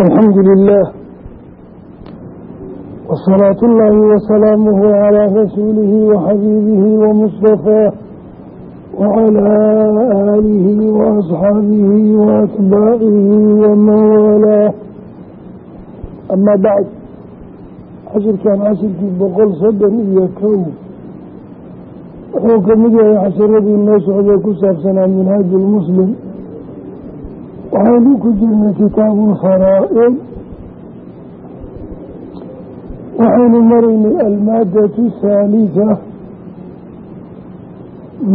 alxamdu lilah wasalaatu ullaahi wasalaamuhu calaa rasuulihi waxabiibihi wamustafaah wacalaa aalihi waasxaabihi waatbaacihi waman waalaah amaa bacd cashirkan cashirkii boqol soddon iyo kow wuxuu ka mid yahay cashiradii noo socday ku saabsanaa minhaaju lmuslim waxaynu ku jirnay kitaabu lfaraa'id waxaynu maraynay almaadatu thaalitha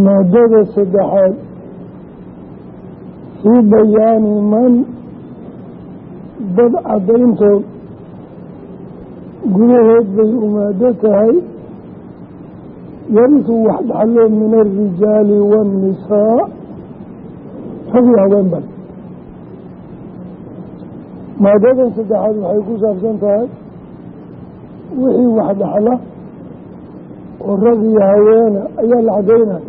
maadada saddexaad. Fii bayaani man dad caddayntood gudaheed bay umaado tahay. Yarisu wax dhaxlo min alrijaali waannisaa bal maadadan saddexaad waxay ku saabsan tahay wixii wax dhaxla oo rag iyo haweena ayaa la caddaynaya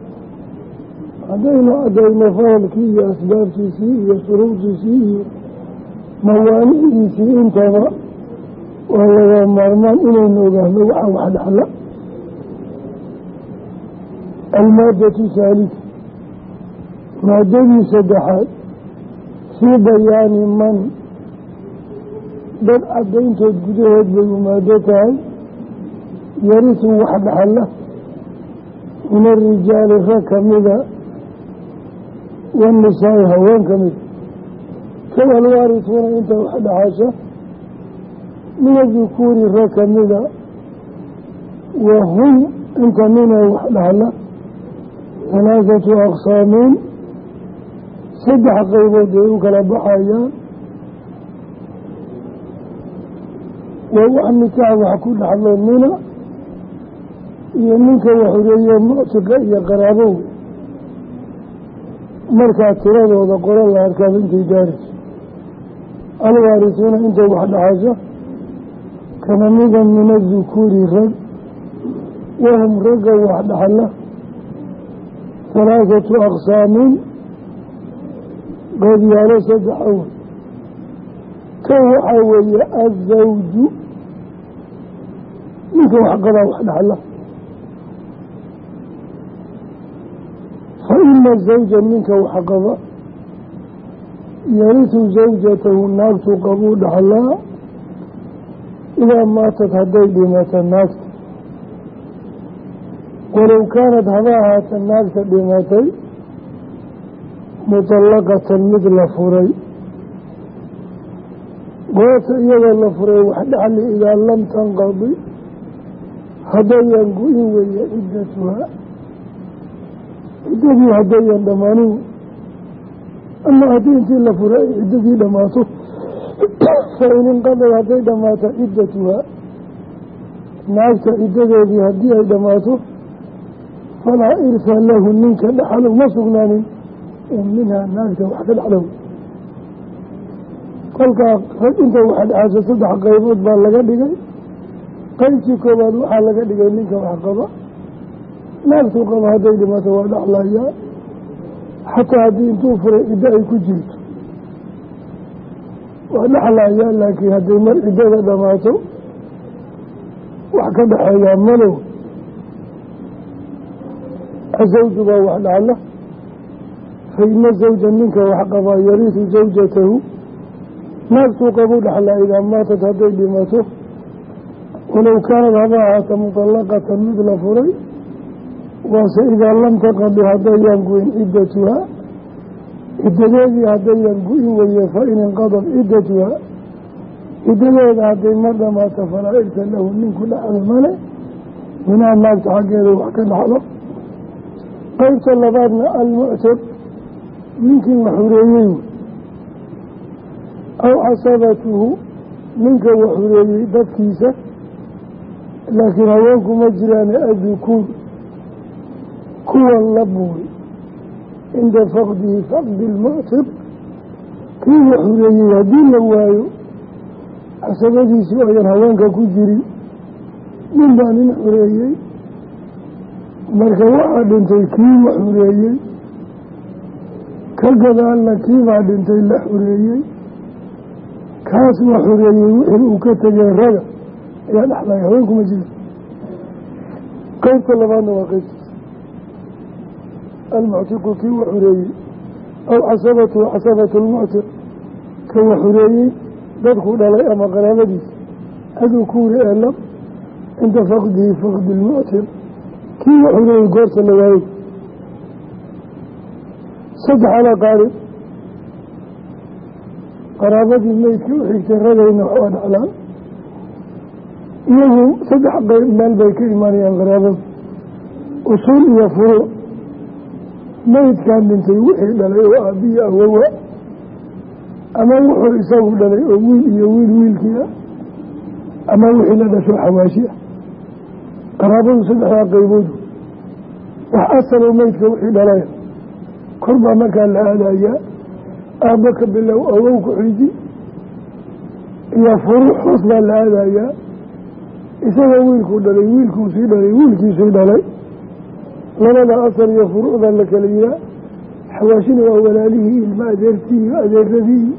haddaynu caddayno fahalkii iyo asbaabtiisii iyo shuruurtiisii iyo mawaanicdiisii intaba waa laga maarmaan inaynu ogaano waxaa wax dhaxla. Almaadatu haalita maadadii saddexaad fii bayaani man dad caddayntood gudaheed bay umaado tahay yarisu wax dhaxala min arijaali rag kamida waannisaai haween ka mida kow alwaarisuuna inta wax dhaxasha min adukuuri rag kamida wa hum inta mina wax dhaxla halaathatu aqsaamiin saddex qaybood ay u kala baxayaan waa nikaax wax ku dhaxlo nina iyo ninka waxureeye muctiqa iyo qaraabow markaa tiradooda qoro la arkaab intay gaarayso alwaarisuuna intay wax dhaxasho kana mida min adukuuri rag. Wahum ragga wax dhaxla halaathatu aqsaamin. Goobyaalo saddex awal kan waxaa weeye azawju. Ninka wax qabaa wax dhaxla fa ina zawja ninka wax qaba yarisu zawjatahu naagtu qabuu dhaxlaa idaa maatad hadday dhimato naagta walow kaanad haba ahaata naagta dhimatay mutallaqatan mid la furay goorta iyadoo la furay wax dhaxli idaa lam tanqadi haddayan go-in weeye ciddatuhaa ciddadii haddayan dhammaanin ama haddii intii la furay ay ciddadii dhammaato fa in inqadad hadday dhammaato ciddatuhaa naagta ciddadeedii haddii ay dhammaato falaa irsa lahu ninka dhaxal uma sugnaanin. Oo minhaa naagta wax ka dhaxlow kolkaa inta wax dhaxasho saddex qaybood baa laga dhigay. Qaybtii koowaad waxaa laga dhigay ninka wax qaba. Naagtuu qaba hadday dhimato waa dhaxlayaa xataa haddii intuu furay ciddo ay ku jirto. Waa dhaxlayaa laakiin hadday mar ciddada dhammaato wax ka dhexeeyaa malow asawju baa wax dhaxla fa ina zawja ninka wax qabaa yariisu zawjatahu naagtuu qabuu dhaxlaa idaa maatad hadday dhimato walow kaanad haba ahaata mutallaqatan mid la furay waase idaa lam taqadi haddayaan gu-in ciddatuhaa ciddadeedii haddayaan gu-in weye fa in inqadad ciddatuhaa ciddadeeda hadday mar dhamaato falaa irsa lahu ninku dhaxlo male minaa naagta xaggeeda wax ka dhaxlo qeybta labaadna almuctad ninkii wax hureeyey aw casabatuhu ninka wax hureeyey dadkiisa laakiin haweenku ma jiraane adukuur kuwan la buuy cinda faqdihi faqdi ilmuctid kii wax hureeyey haddii la waayo casabadiisii oyan haweenka ku jirin. Nin baa nin xureeyey marka waxaa dhintay kii wax xureeyey ka gadaalna kiibaa dhintay la xureeyey kaas waa xoreeyey wixii uu ka tegay raga ayaa dhexlaya haweenkuma jira qeybta labaadna waa qeybtaas almuctiqu kii wa xoreeyey aw casabatu casabatu lmuctiq ka wa xoreeyey dadku dhalay ama qaraabadiisa. Aduu kuuri ee lab cinda faqdihi faqdi lmuctiq kii wa xoreeyey goorta la waayey saddex alaqaarib qaraabadii meydka u xigtay ragayna waxaa dhaclaan iyagu saddex qayb meel bay ka imaanayaan qaraabadu. Usuul iyo furuuc meydkan dhintay wixii dhalay oo aabbiyi awowa ama wuxuu isagu dhalay oo wiil iyo wiil wiilkii ah ama wixii la dhasho xawaashi ah. Qaraabadu saddexdaa qayboodu wax asalow meydka wixii dhalaya kor baa markaa la aadayaa aabba ka bilow awow ku xiji iyo furuuc hoos baa la aadayaa. Isagoo wiilkuu dhalay wiilkuu sii dhalay wiilkiisii dhalay. Labada asal iyo furuucda la kala yihaa xawaashina waa walaalihii ilma adeertii iyo adeeradii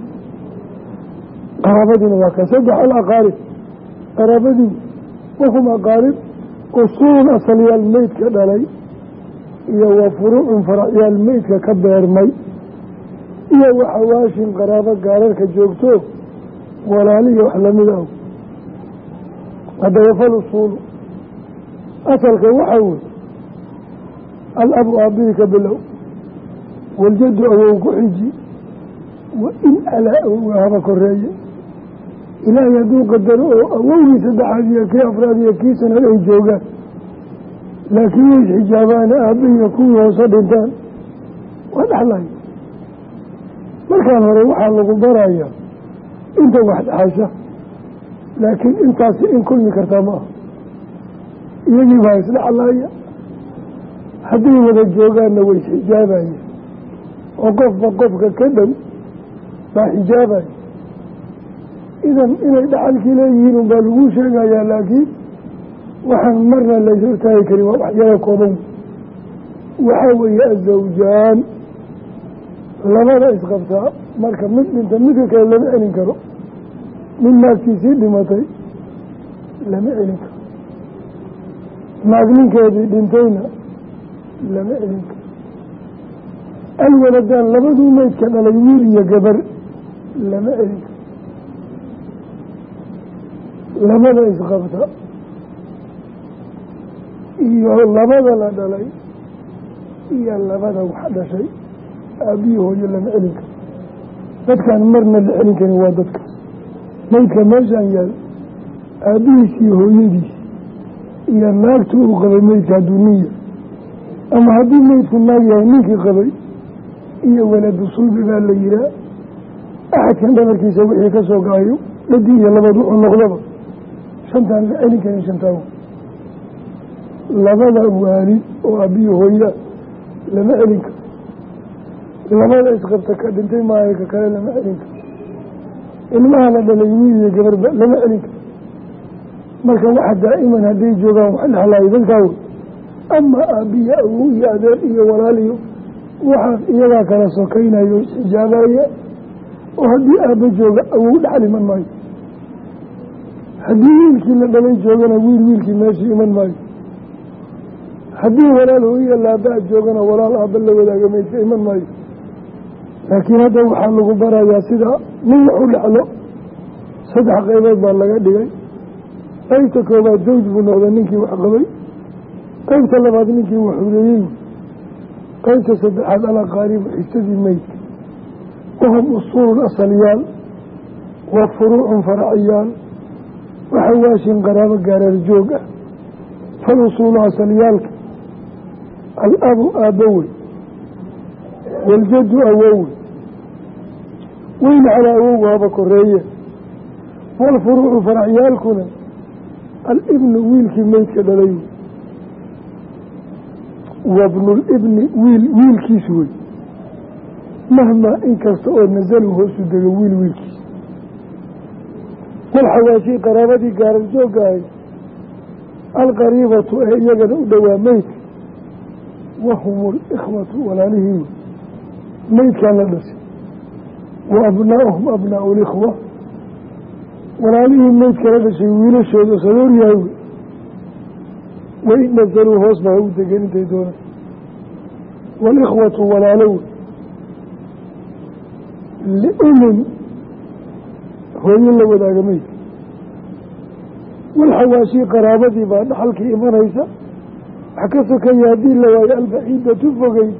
qaraabadiina waa ka saddex alaqaarib qaraabadii wahum aqaarib usuul asalyaal meydka dhalay iyo wa furuucun faracyaal meydka ka beermay iyo waxawaashin qaraabo gaararka joogto walaaliya wax la mid ah. Haddaba fal usuulu asalka waxaa wey alabu aabbihi ka bilow waljaddu awow ku xiji wa in alaa awowga haba koreeye ilaahay hadduu qadaro oo awowgii saddexaad iyo kii afraad iyo kii sanad ay joogaan laakiin way isxijaabaana aabbihiiyo kuwii hoose dhintaan. Waa dhexlaya markaan hore waxaa lagu barayaa inta wax dhexasha laakiin intaasi in kulmi kartaa ma aha. Iyagii baa isdhexlaya hadday wada joogaanna way isxijaabayeen oo qofba qofka ka dhow baa xijaabaya idan inay dhaxalkii leeyihiin unbaa lagu sheegayaa laakiin waxaan marna lays hortaagi karin waa waxyada kooban. Waxaa weeye azawjaan labada isqabtaa marka mid dhinta midka kale lama celin karo mid naagtiisii dhimatay lama celin karo. Naag ninkeedii dhintayna lama celin karo. Alwaladaan labaduu meydka dhalay wiil iyo gabar lama celin karo. Labada isqabta iyo labada la dhalay iyo labada wax dhashay aabbiyi hooyo lama celin karo dadkaan marna la celin karin waa dadkaas meydka meeshaan yaal aabbihiisii hooyadiis iyo naagtu uu qabay meydka hadduu nin yahay. Ama haddii meydku naag yahay ninkii qabay iyo waladu sulbi baa la yihaa axadkan dhabarkiisa wixii ka soo gaayo dhadii iyo labad wuxuu noqdaba shantaan la celin karin shantaan labada waalid oo aabbiyi hooyaa lama celin karo labada isqabta ka dhintay maayo ka kale lama celin karo ilmaha la dhalay wiil iyo gabarba lama celin karo marka waxa daa'iman hadday joogaan wax dhexlaayo dadkaa wey ama aabbiyo awow iyo adeer iyo walaaliyo waxaas iyagaa kala sokaynayo isxijaabaya oo haddii aabba jooga awow dhexal iman maayo. Haddii wiilkii la dhalay joogana wiil wiilkii meeshii iman maayo. Haddii walaal hooyiya laaba joogana walaal aabba la wadaaga meydka iman maayo laakiin hadda waxaa lagu barayaa sida nin waxu dhexlo saddex qaybood baa laga dhigay. Qaybta koobaad zawj buu noqday ninkii wax qabay. Qaybta labaad ninkii wax hureeyey qaybta saddexaad alaqaaribu xigtadii meydka wahum usuulun asalyaal wa furuucun faraciyaal. Waxawaashin qaraabo gaareer joog ah. Fal usuulu asalyaalka alabu aabbowey waljaddu awowey weyn calaa awowga haba koreeye waalfuruucu faracyaalkuna alibnu wiilkii meydka dhalay. Wabnulibni wiil wiilkiis wey. Mahmaa inkasta oo nasalu hoosu dego wiil wiilkiis. Walxawaashii qaraabadii gaarar joogaahay alqariibatu ee iyagana u dhowaa meydka. Wahum likhwatu walaalihii meydkaan la dhashay wa abnaa'uhum abnaau likhwa walaalihii meyd kala dhashay wiilashooda saboor yahay. Wey wain nazaluu hoos baa u degan intay doonaan. Waalikhwatu walaalo wey liumin hooyo la wadaaga meydka walxawaashii qaraabadii baa dhaxalkii imanaysa. Wax ka sokaya haddii la waayo albaciidatu fogey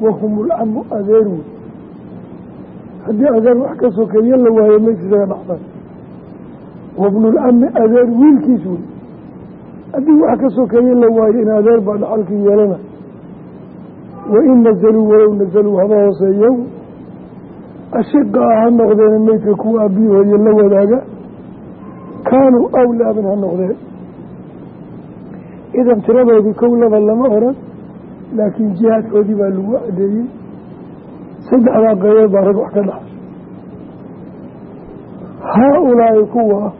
wahum ulcamu adeer haddii adeer wax ka sokeeye la waayo meydkiisaga dhacdan wabnulcami adeer wiilkiis wey haddii wax ka sokeeye la waayo in adeer baa dhaxalkii yeelana. Wain nazaluu walow nazaluu haba hooseeyo ashiqa ah ha noqdeen meydka kuwa abii hooye la wadaaga. Kaanuu awlaaban ha noqdeen. Idan tiradoodii kow laba lama oran laakiin jihaadkoodii baa lagu cadeeyey saddexdaa qaybood baa rag wax ka dhaxay haa-ulaahi kuwa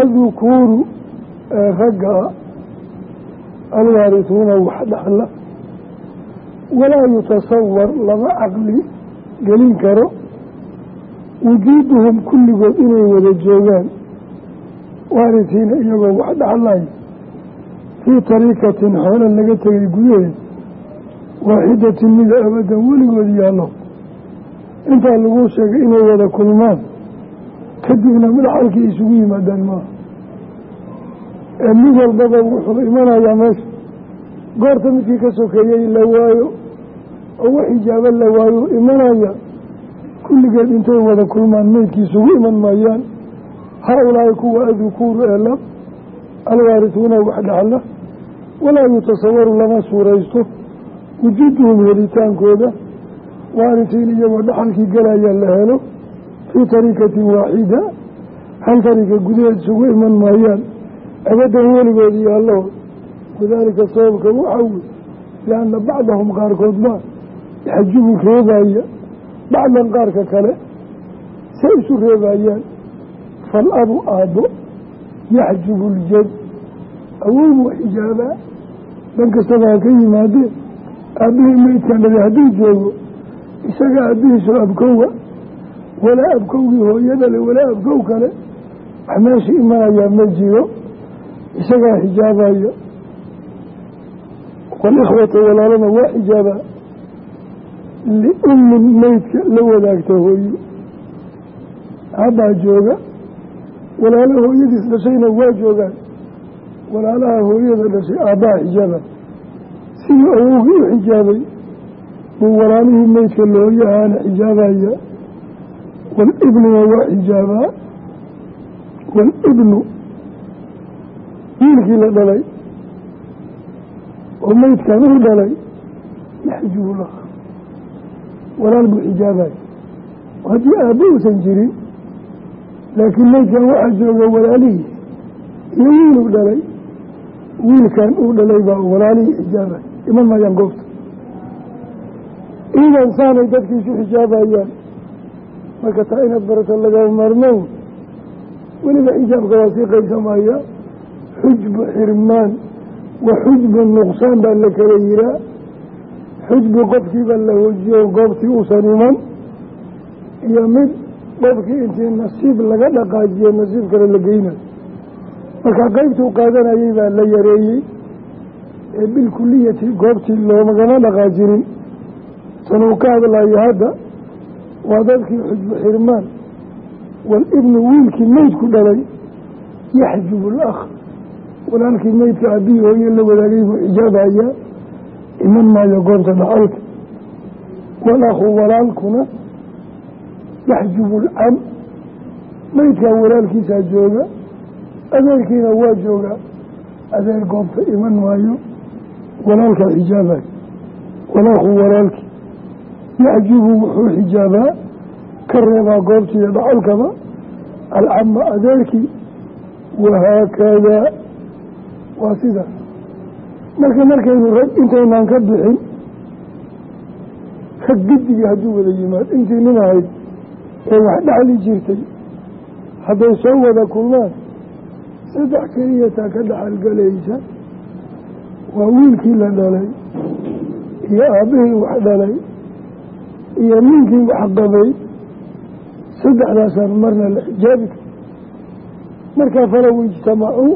adukuuru ee ragga alwaarisuuna wax dhaxla walaa yutasawar lama caqli gelin karo. Wujuuduhum kulligood inay wada joogaan waarisiina iyagoo wax dhaxlay fii tariikatin xoola laga tegay gudaheed waaxidatin mida abadan weligood yaallo. Intaa lagu sheegay inay wada kulmaan kadibna madaxalkii isugu yimaadaan maaha ee mid walbaba wuxuu imanayaa meesha. Goorta midkii ka sokeeyey la waayo oo wax ijaabo la waayo imanaya. Kulligeed intay wada kulmaan meydkii isugu iman maayaan. Haa-ulaahi kuwa adukuuru ee lab alwaarisuuna wax dhaxla walaa yutasawaru lama suuraysto wujuuduhum helitaankooda waarisiin iyagoo dhaxalkii galayaa la helo fii tariikatin waaxida hal tariika gudaheed isugu iman maayaan. Abadan weligood iyo allahood wadaalika sababka waxaa wey lianna bacdahum qaarkood baa yaxjubu reebaya bacdan qaarka kale say isu reebayaan fal-abu aabbo yaxjubu ljad awow wa xijaabaa dhan kastaba ka yimaadeen aabbihii meydkan dhali hadduu joogo isaga aabbihiisu abkowa walaa abkowgii hooyadale walaa abkow kale wax meesha imanayaa ma jiro isagaa xijaabaya walikhwata walaalana waa xijaabaa liummin meydka la wadaagta hooyo. Aabbaa jooga walaalo hooyadiis dhashayna waa joogaan. Walaalaha hooyada dhashay aabbaha xijaaba sidii awowgii u xijaabay buu walaalihii meydka looyahaana xijaabaya waalibnuna waa xijaabaa waalibnu wiilkii la dhalay. Oo meydkan u dhalay. Yaxjubu lah walaal buu xijaabaya haddii aabbo uusan jirin laakiin meydkan waxaa jooga walaalihii iyo wiiluu dhalay. Wiilkan uu dhalay baa walaalihii xijaabay iman maayaan goobta. Iidan saanay dadkiisu xijaabayaan. Marka taa inaad barato lagama maarmow weliba xijaabka waa sii qaysamaya xujbu xirmaan wa xujbu nuqsaan baa la kala yihaa xujbu qofkiiba la hojiyo goobtii uusan iman. Iyo mid qofkii intii nasiib laga dhaqaajiyo nasiib kale la geynayo. Marka qeybtuu qaadanayay baa la yareeyey ee bilkuliyati goobtii loomagama dhaqaajinin. Sanuu ka hadlayo hadda waa dadkii xujbu xirmaan. Waalibnu wiilkii meydku dhalay yaxjubu alakh. Walaalkii meydka aabihii hooye la wadaagay buu xijaabayaa iman maayo goobta dhaxalka. Walakhu walaalkuna yaxjubu alcam meydkaa walaalkiisaa jooga adeerkiina waa joogaa adeer goobta iman maayo walaalkaa xijaabayo walakhu walaalkii yaxjubu wuxuu xijaabaa ka reebaa goobtiiyo dhaxalkaba alcama adeerkii wahaakadaa waa sidaas marka markaynu rag intaynaan ka bixin rag gidigii hadduu wada yimaad intii nin ahayd ee wax dhaxli jirtay hadday soo wada kulmaan saddex keliyataa ka dhaxalgalaysa waa wiilkii la dhalay iyo aabbihii wax dhalay iyo ninkii wax qabay. Saddexdaasaan marna la xijaabi kar markaa falow ijtamacuu.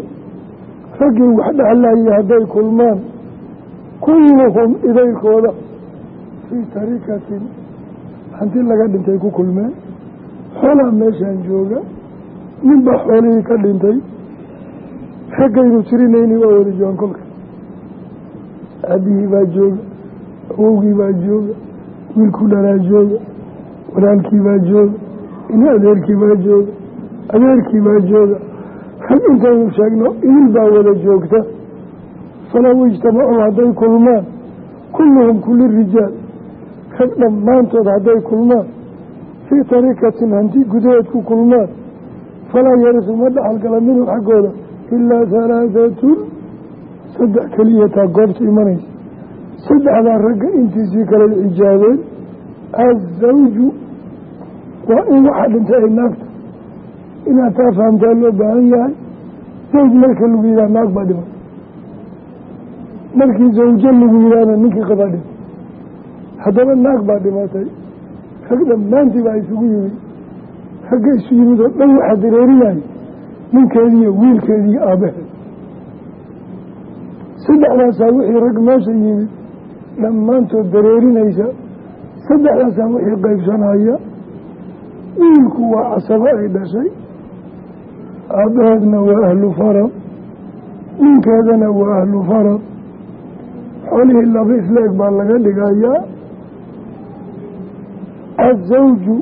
Raggii wax dhexlaayay hadday kulmaan. Kulluhum idaylkooda fii tarikatin hanti laga dhintay ku kulmeen. Xoolaa meeshaan jooga. Ninbaa xoolihii ka dhintay. Raggaynu tirinayni waa wada joogan kolka aabihii baa jooga awowgii baa jooga wiilku dhalaa jooga walaalkii baa jooga in adeerkii baa jooga adeerkii baa jooga. Rag intaynu sheegno idil baa wada joogta. Falow ijtamacuu hadday kulmaan kulluhum kuli rijaal. Rag dhammaantood hadday kulmaan fii tarikatin hanti gudaheed ku kulmaan. Falaa yarisu ma dhaxalgala minhu xaggooda ilaa halaahatun saddex keliyataa goobta imanaysa. Saddexdaa ragga intiisii kala xijaabeen azawju waa in waxaa dhintay ay naagta. Inaad taa fahamtaa loo baahan yahay zawj marka lagu yidhaha naag baa dhiman. Markii zawjo lagu yidhaahna ninkii qabaa dhima haddaba naag baa dhimatay. Rag dhammaantii baa isugu yimid ragga isu yimid oo dhan waxaa dareerinaya ninkeediiyo wiilkeediiyo aabbaheed saddexdaasaa wixii rag meesha yimid dhammaantood dareerinaysa saddexdaasaa wixii qaybsanaya wiilku waa casabo ay dhashay aabbaheedna waa ahlu farad ninkeedana waa ahlu farad. Xoolihii laba isleeg baa laga dhigayaa azawju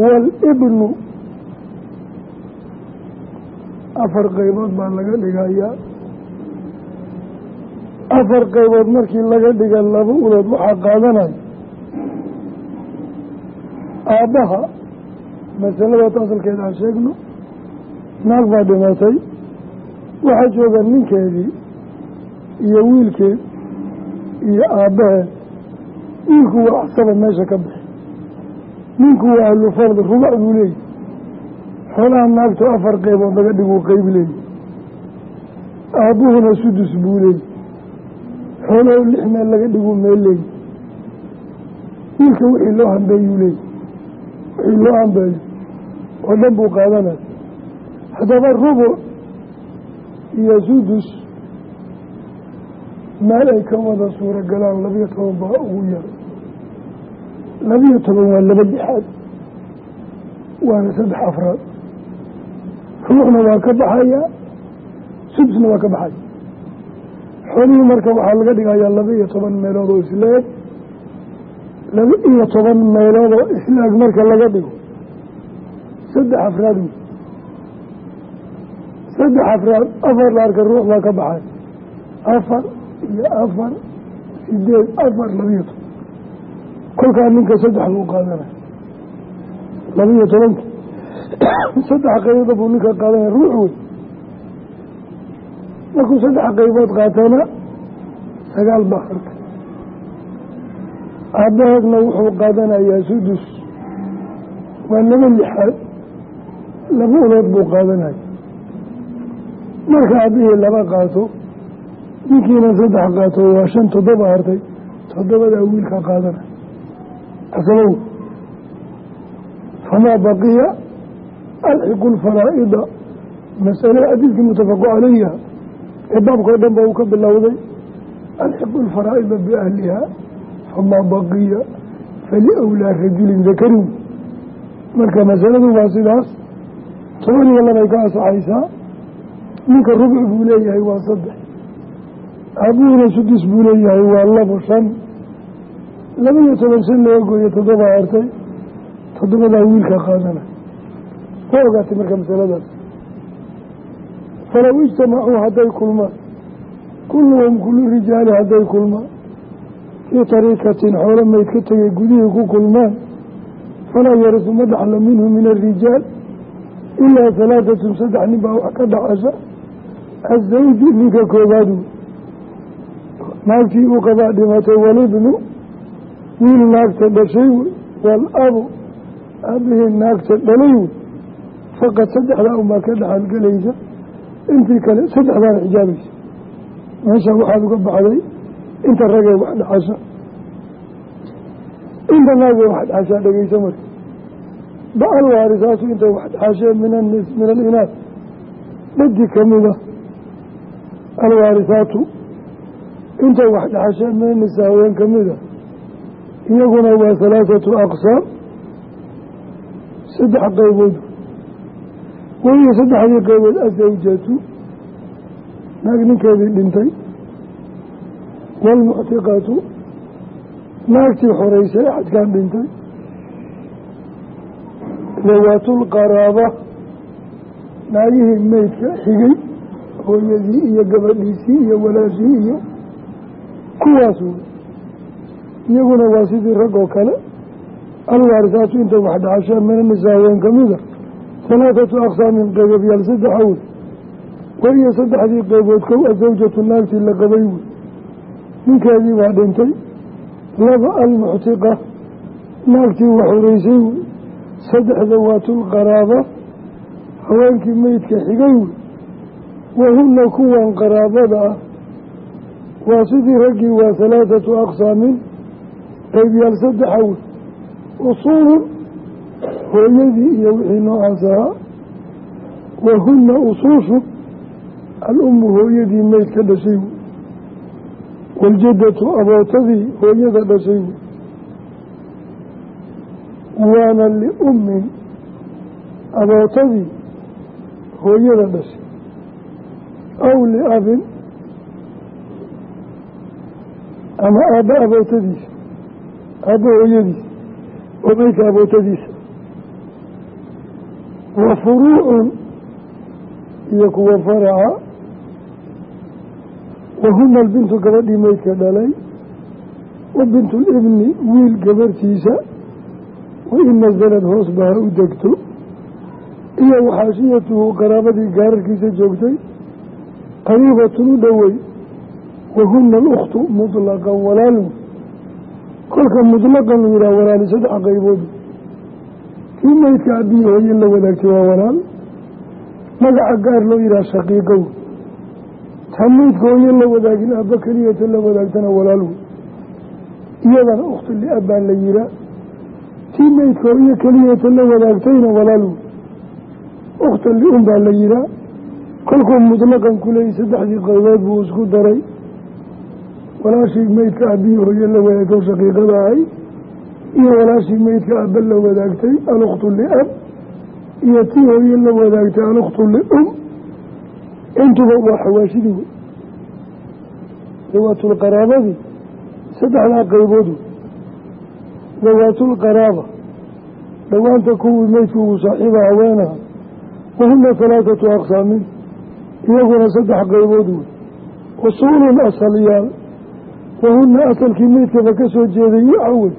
waalibnu afar qaybood baa laga dhigayaa afar qaybood markii laga dhiga laba ulood waxaa qaadanaya aabbaha. Masaladaas asalkeeda aan sheegno naag baa dhimatay. Waxaa jooga ninkeedii iyo wiilkeed iyo aabbaheed. Wiilku waa axsaba meesha ka bixi ninku waa ahlu fardi rubac buu leeyahy xoolaha naagto afar qaybood laga dhiguu qeyb leeyahy aabbuhuna sudus buu leeyahy xoolaho lix meel laga dhiguu meel leeyahy wiilka wixii loo hambeeyuu leeyahy wixii loo hambeeyo oo dhan buu qaadanaya haddaba rubuc iyo sudus meel ay ka wada suuro galaan labiyo toban baa ugu yar. Labiyo toban waa laba lixaad. Waana saddex afraad. Ruuxna waa ka baxaya. Sudusna waa ka baxaya xoolihii marka waxaa laga dhigayaa laba iyo toban meelood oo isleeg laba iyo toban meelood oo isleeg marka laga dhigo. Saddex afraad wey saddex afraad afar laarka ruux baa ka baxay. Afar iyo afar sideed afar labiyo toban. Kolkaa ninka saddex buu qaadanaya labiyo tobanki saddex qaybood buu ninka qaadanaya ruux wey markuu saddex qaybood qaatana sagaal baa hartay aabbaheedna wuxuu qaadanayaa sudus. Waa laba lixaad laba ulood buu qaadanaya. Marka aabihii laba qaato ninkiina saddex qaato waa shan toddoba hartay toddobadaa wiilka qaadanaya. Asabow famaa baqiya alxiqu lfaraa'ida masale xadiidkii mutafaqu calayha ee baabkao dhan ba uu ka bilowday alxiqu lfaraa'ida biahliha famaa baqiya faliwlaa rajulin dakarin marka masaladu waa sidaas toban iyo labay ka asaxaysaa ninka rubci buu leeyahay waa saddex aabuhuna sudus buu leeyahay waa labo shan. Laba iyo toban shan laga gooyo toddobaa hartay toddobadaa wiilka qaadana. Waa ogaatay marka masaladaas falow ijtamacuu hadday kulmaan kulluhum kullu rijaali hadday kulmaan fii tariikatin xoolo mayd ka tegay gudihii ku kulmaan. Falaa yarisu ma dhaxla minhu min arijaal ilaa halaatatun saddex nin baa wax ka dhacasha azawju ninka koobaadu naagtii uu qabaa dhimatay walibnu wiil naagta dhashay wey waalabu aabihii naagta dhalay wey faqad saddexdaa unbaa ka dhaxalgelaysa intii kale saddexdaana xijaabaysa meesha waxaad uga baxday inta ragee wax dhacasha inta naagee wax dhacashaa dhegeysa marka. Ba alwaarisaatu intay wax dhaxasheen min alinaas dhadi kamida alwaarisaatu intay wax dhaxasheen min anisa haween kamida iyaguna waa halaathatu aqsaam. Saddex qaybood weliya saddexdii qaybood asawjatu naag ninkeedii dhintay waalmuctiqatu naagtii xoreysay axadkaan dhintay dawaatulqaraaba naagihii meydka xigay hooyadii iyo gabadhiisii iyo walaashii iyo kuwaas wey iyaguna waa sidii rag oo kale alwaarisaatu intay wax dhaxasheen mina nisaa haween kamida halaathatu aqsaamin qeybabyaal saddexa wey weliya saddexdii qeybood kow asawjatu naagtii la qabay wey ninkeedii baa dhintay laba almuctiqa naagtii wax horeysay wey saddex dawaatulqaraaba haweenkii meydka xigay wey wahuna kuwan qaraabada ah waa sidii raggii waa halaathatu aqsaamin qeybyaal saddexa wey usuulun hooyadii iyo wixii noocaas ahaa wahuna usuushu al-ummu hooyadii meyd ka dhashay wey waljadatu abootadii hooyada dhashay wey waana liummin abootadii hooyada dhashay. Aw liabin ama aabba abootadiisa aabba hooyadiisa oo meydka abootadiisa wa furuucun iyo kuwa faraca wahuna albintu gabadhii meydka dhalay wa bintu libni wiil gabartiisa wain nasalad hoos ba ha u degto iyo waxaashiyatuhu qaraabadii gaararkiisa joogtay qariibatun u dhowey wahuna alukhtu mutlaqan walaalun kolka mutlaqan yidhaha walaali saddex qaybood kii meydka abiyi hooye la wadaagtay waa walaal magaca gaar loo yidhaha shaqiiqow. Ta meydka hooye la wadaagin aabba keliyata la wadaagtana walaal wey iyadana ukhtu liab baa la yihaa tii meydka hooye keliyata la wadaagtayna walaal wey ukhta liun baa la yihaa kolkuu mutlaqan kuleeyay saddexdii qaybood buu isku daray. Walaashii meydka abiyi hooye la wadaagtay shaqiiqada ahay iyo walaashii meydka aabba la wadaagtay alukhtu liab. Iyo tii hooye la wadaagtay alukhtu lium. Intuba waa xawaashidii wey dawaatulqaraabadii saddexdaa qaybood. Dawaatulqaraaba dhowaanta kuwii meydku uu saaxiiba haweenaha wahuna halaathatu aqsaamin iyaguna saddex qaybood. Wey usuulun asalyaal wahuna asalkii meydkaba ka soo jeeday awey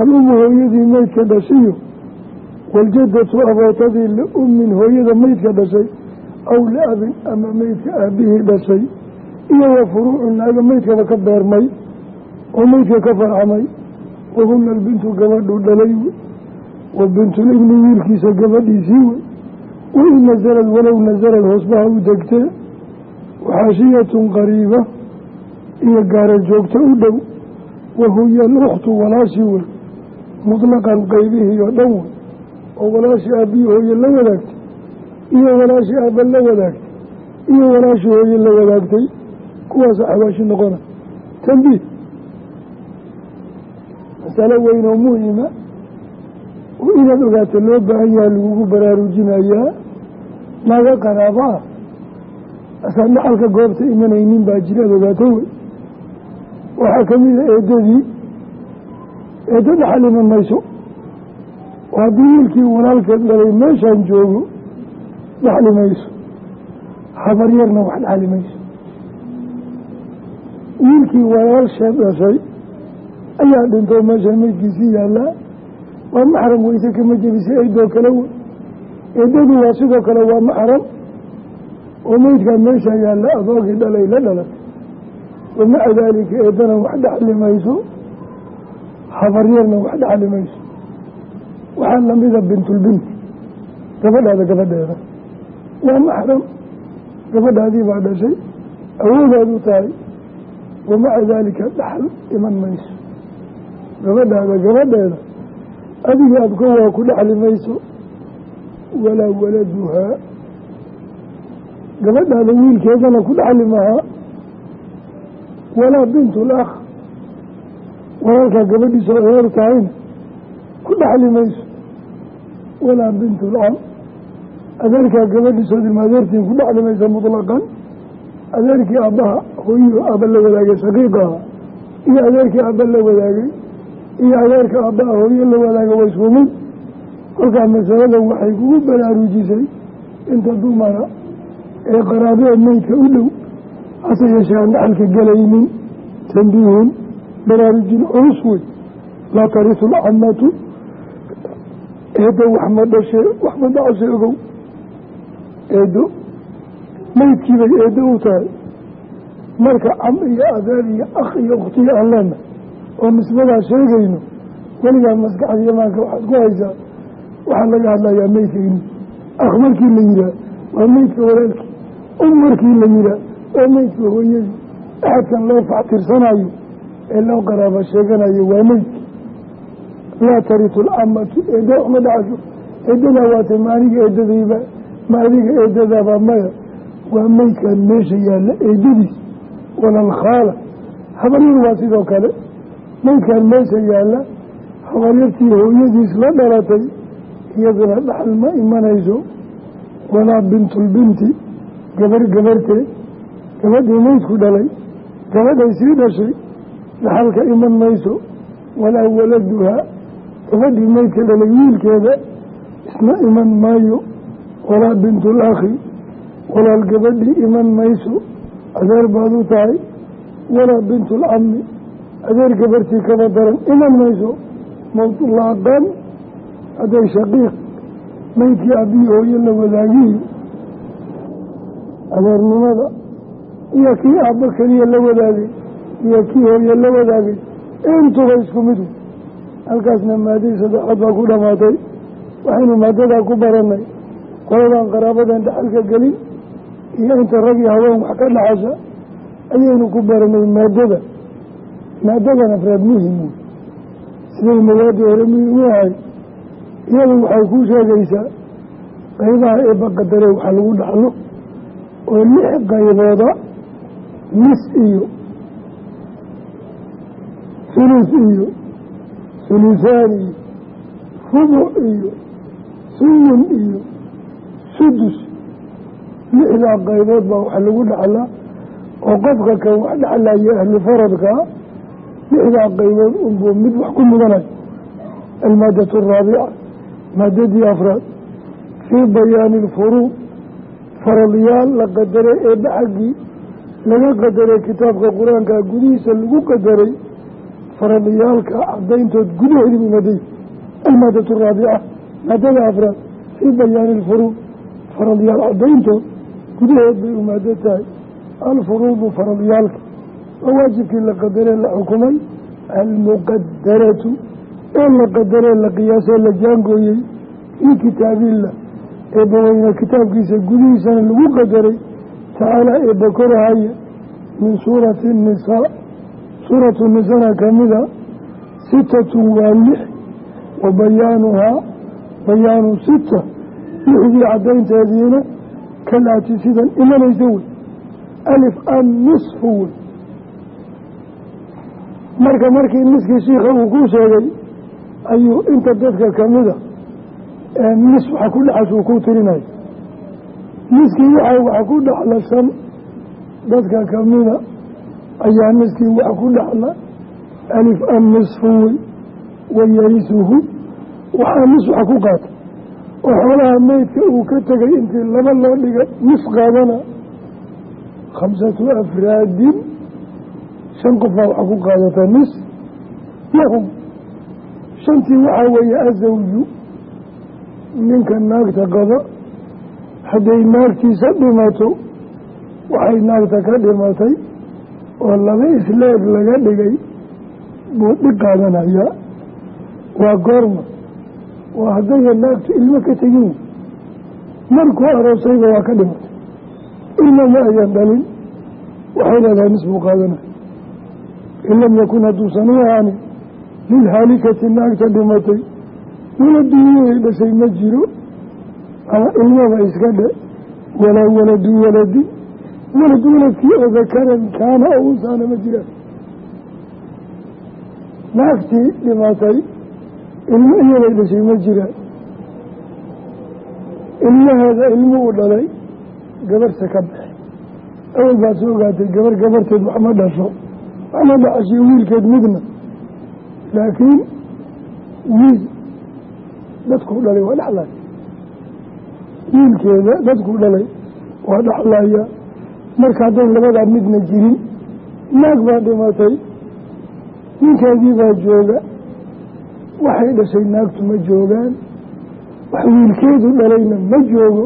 al-umu hooyadii meydka dhashiyo waljadatu abootadii liummin hooyada meydka dhashay aw liabin ama meydka aabihii dhashay iyo wa furuucu naaga meydkaba ka beermay oo meydka ka farcamay wahuna albintu gabadhuu dhalay wey wa bintulibni wiilkiisa gabadhiisii wey wain nasalad walow nasalad hoosbaha u degtee waxaashiyatun qariiba iyo gaara joogto u dhow wahuya alukhtu walaashii wey mutlaqan qaybihii oo dhan wey oo walaashii aabbiyi hooye la wadaagtay iyo walaashii aabba la wadaagtay iyo walaashii hooye la wadaagtay kuwaasa xawaashi noqona. Tambiih masalo weyn oo muhima oo inaad ogaato loo baahan yaha lagugu baraarujinayaa naga qaraabo ah asaan dhaxalka goobta imanaynin baa jiraad ogaato wey waxaa ka mid a eedadii eeddo dhaxal iman mayso. Haddii wiilkii walaalkeed dhalay meeshaan joogo dhaxli mayso habar yarna wax dhaxli mayso wiilkii walaalsheed dhashay ayaa dhintoo meesha meydkiisii yaallaa? Waa maxram weyse kama jebisa eedoo kale wey eedadu waa sidoo kale waa maxram. Oo meydkaa meesha yaalla adoogii dhalay la dhalatay. Wamaca daalika eedana wax dhaxli mayso habaryarna wax dhaxli mayso waxaa lamida bintulbinti. Gabadhaada gabadheeda. Waa maxram. Gabadhaadii baa dhashay. Awoodaad u tahay wamaca daalika dhaxal iman mayso. Gabadhaada gabadheeda adiga abka waa ku dhexli mayso walaa waladuhaa. Gabadhaada wiilkeedana ku dhexli mahaa walaa bintul akh walaalkaa gabadhiisa oo eer tahayna ku dhexli mayso. Walaa bintul cam adeerkaa gabadhiisood ilma adeertiin ku dhexli maysa mutlaqan. Adeerkii aabbaha hooyihii aabba la wadaagay shaqiiqaha iyo adeerkii aabba la wadaagay iyo adeerka aabbaha hooye la wadaaga waa isku mid kolkaa masaladan waxay kugu baraarujisay inta dumara ee qaraabada meydka u dhow hase yeeshee aan dhaxalka gelaynin tanbiihun baraarujin culus wey laa tarisu lcamatu eeddo wax ma dhashee wax ma dhacashe ogow. Eeddo meydkiibay eeddo u tahay. Marka cam iyo adeer iyo akh iyo ukhtiyo aan leenahay oo nisbadaa sheegayno weligaa maskaxda yamaanka waxaad ku haysaa waxaa laga hadlayaa meydkayni akh markii la yihaah waa meydka walaalkii um markii la yihaah waa meydka hooyadii. Axadkan loo factirsanayo ee loo qaraaba sheeganayo waa meydki laa taritu lcamatu eedda wax ma dhacasho eeddadaa waata ma aniga eedadayba ma adiga eedadaaba maya. Waa meydkan meesha yaalla eedadiis walalkhaala habaryar waa sidoo kale. Meydkan meesha yaalla habaryartii hooyadiis la dhalatay iyaduna dhaxal ma imanayso. Walaa bintulbinti gabar gabarteed gabadhii meydku dhalay gabadhay sii dhashay dhaxalka iman mayso walaa waladuhaa gabadhii meydka dhalay wiilkeeda isna iman maayo walaa bintul akhi walaal gabadhii iman mayso adeer baad u tahay walaa bintulcammi adeer gabartii kaba daran iman mayso mutlaaqan hadday shaqiiq meydkii aabbiyi hooye la wadaagiyo adeernimada iyo kii aabbo keliya la wadaagay iyo kii hooye la wadaagay. Intuba isku mid wey halkaasna maadadii saddexaad baa ku dhamaatay waxaynu maadadaa ku baranay qoladan qaraabadan dhaxalka gelin. Iyo inta rag iyo haween wax ka dhaxasha ayaynu ku baranay maadada maadadan afraad muhiim wey siday mawaadii hore muhiim u ahay. Iyadu waxay ku sheegaysaa qaybaha eebba qadare waxa lagu dhaxlo oo lix qaybooda nis iyo hulus iyo hulusaan iyo rubuc iyo sumun iyo sudus. Lixdaa qaybood baa waxa lagu dhaxlaa oo qofka kan wax dhexlaya ahlu faradkaa lixdaa qaybood unbuu mid wax ku mudanayo almaadatu araabica maadadii afraad fii bayaani alfuruud faradyaal la qadaray ee baxagii laga qadaray kitaabka qur'aanka gudihiisa lagu qadaray faradyaalka cadayntood gudaheedi buu maday almaadatu araabica maadada afraad fii bayaani alfuruud. Faradyaal cadayntood gudaheed bay u maado tahay alfuruudu faradyaalka waa waajibkii la qadaree la xukumay. Almuqadaratu ee la qadaree la qiyaasoo la jaangooyey fii kitaabillah eebbaweyne kitaabkiisa gudihiisana lagu qadaray tacaala eebba korahaya min suurati nisaa suuratu nisana kamida sitatun waa lix wa bayaanuhaa bayaanu sita lixdii cadaynteediina kalaati sidan imanaysa wey. Alif an nisfu wey. Marka markii niskii shiika uu ku sheegay ayuu inta dadka kamida ee nis waxa ku dhexas uu ku tirinayo niskii waxa waxa ku dhexla shan dadka kamida ayaa niskii wax ku dhexla alif an nisfu wey wayarisuhu waxaa nis wax ku qaata. Oo xoolaha meydka uu ka tegay intii laba loo dhigay nis qaadana. Khamsatu afraadin. Shan qofbaa waxaa ku qaadata nis lahum. Shantii waxaa weeye azawju. Ninka naagta qaba. Hadday naagtiisa dhimato waxay naagta ka dhimatay oo laba isleeg laga dhigay buu dhig qaadanayaa waa goorma. Waa haddaya naagtu ilmo ka tegin. Markuu aroosayba waa ka dhimatay ilmo ma ayan dhalin. Waxay leedahay nis buu qaadanaya in lam yakun hadduusan u ahaanin lilhaalikati naagta dhimatay waladuyay dhashay ma jiro. Ama ilmaba iska dhe. Walaa waladu waladin walad waladkii oo dakaran kaana oo unsaana ma jiraan naagtii dhimatay ilmo iyaday dhashay ma jiraan ilmaheeda ilmo uu dhalay gabarhse ka baxay. Awal baad soo ogaatay gabar gabarteed wax ma dhasho. Wax ma dhacashiyo wiilkeed midna. Laakiin wiil dadkuu dhalay waa dhexlaya wiilkeeda dadkuu dhalay waa dhexlaya marka hadday labadaa midna jirin naag baa dhimatay ninkeedii baa jooga waxay dhashay naagtu ma joogaan wax wiilkeedu dhalayna ma joogo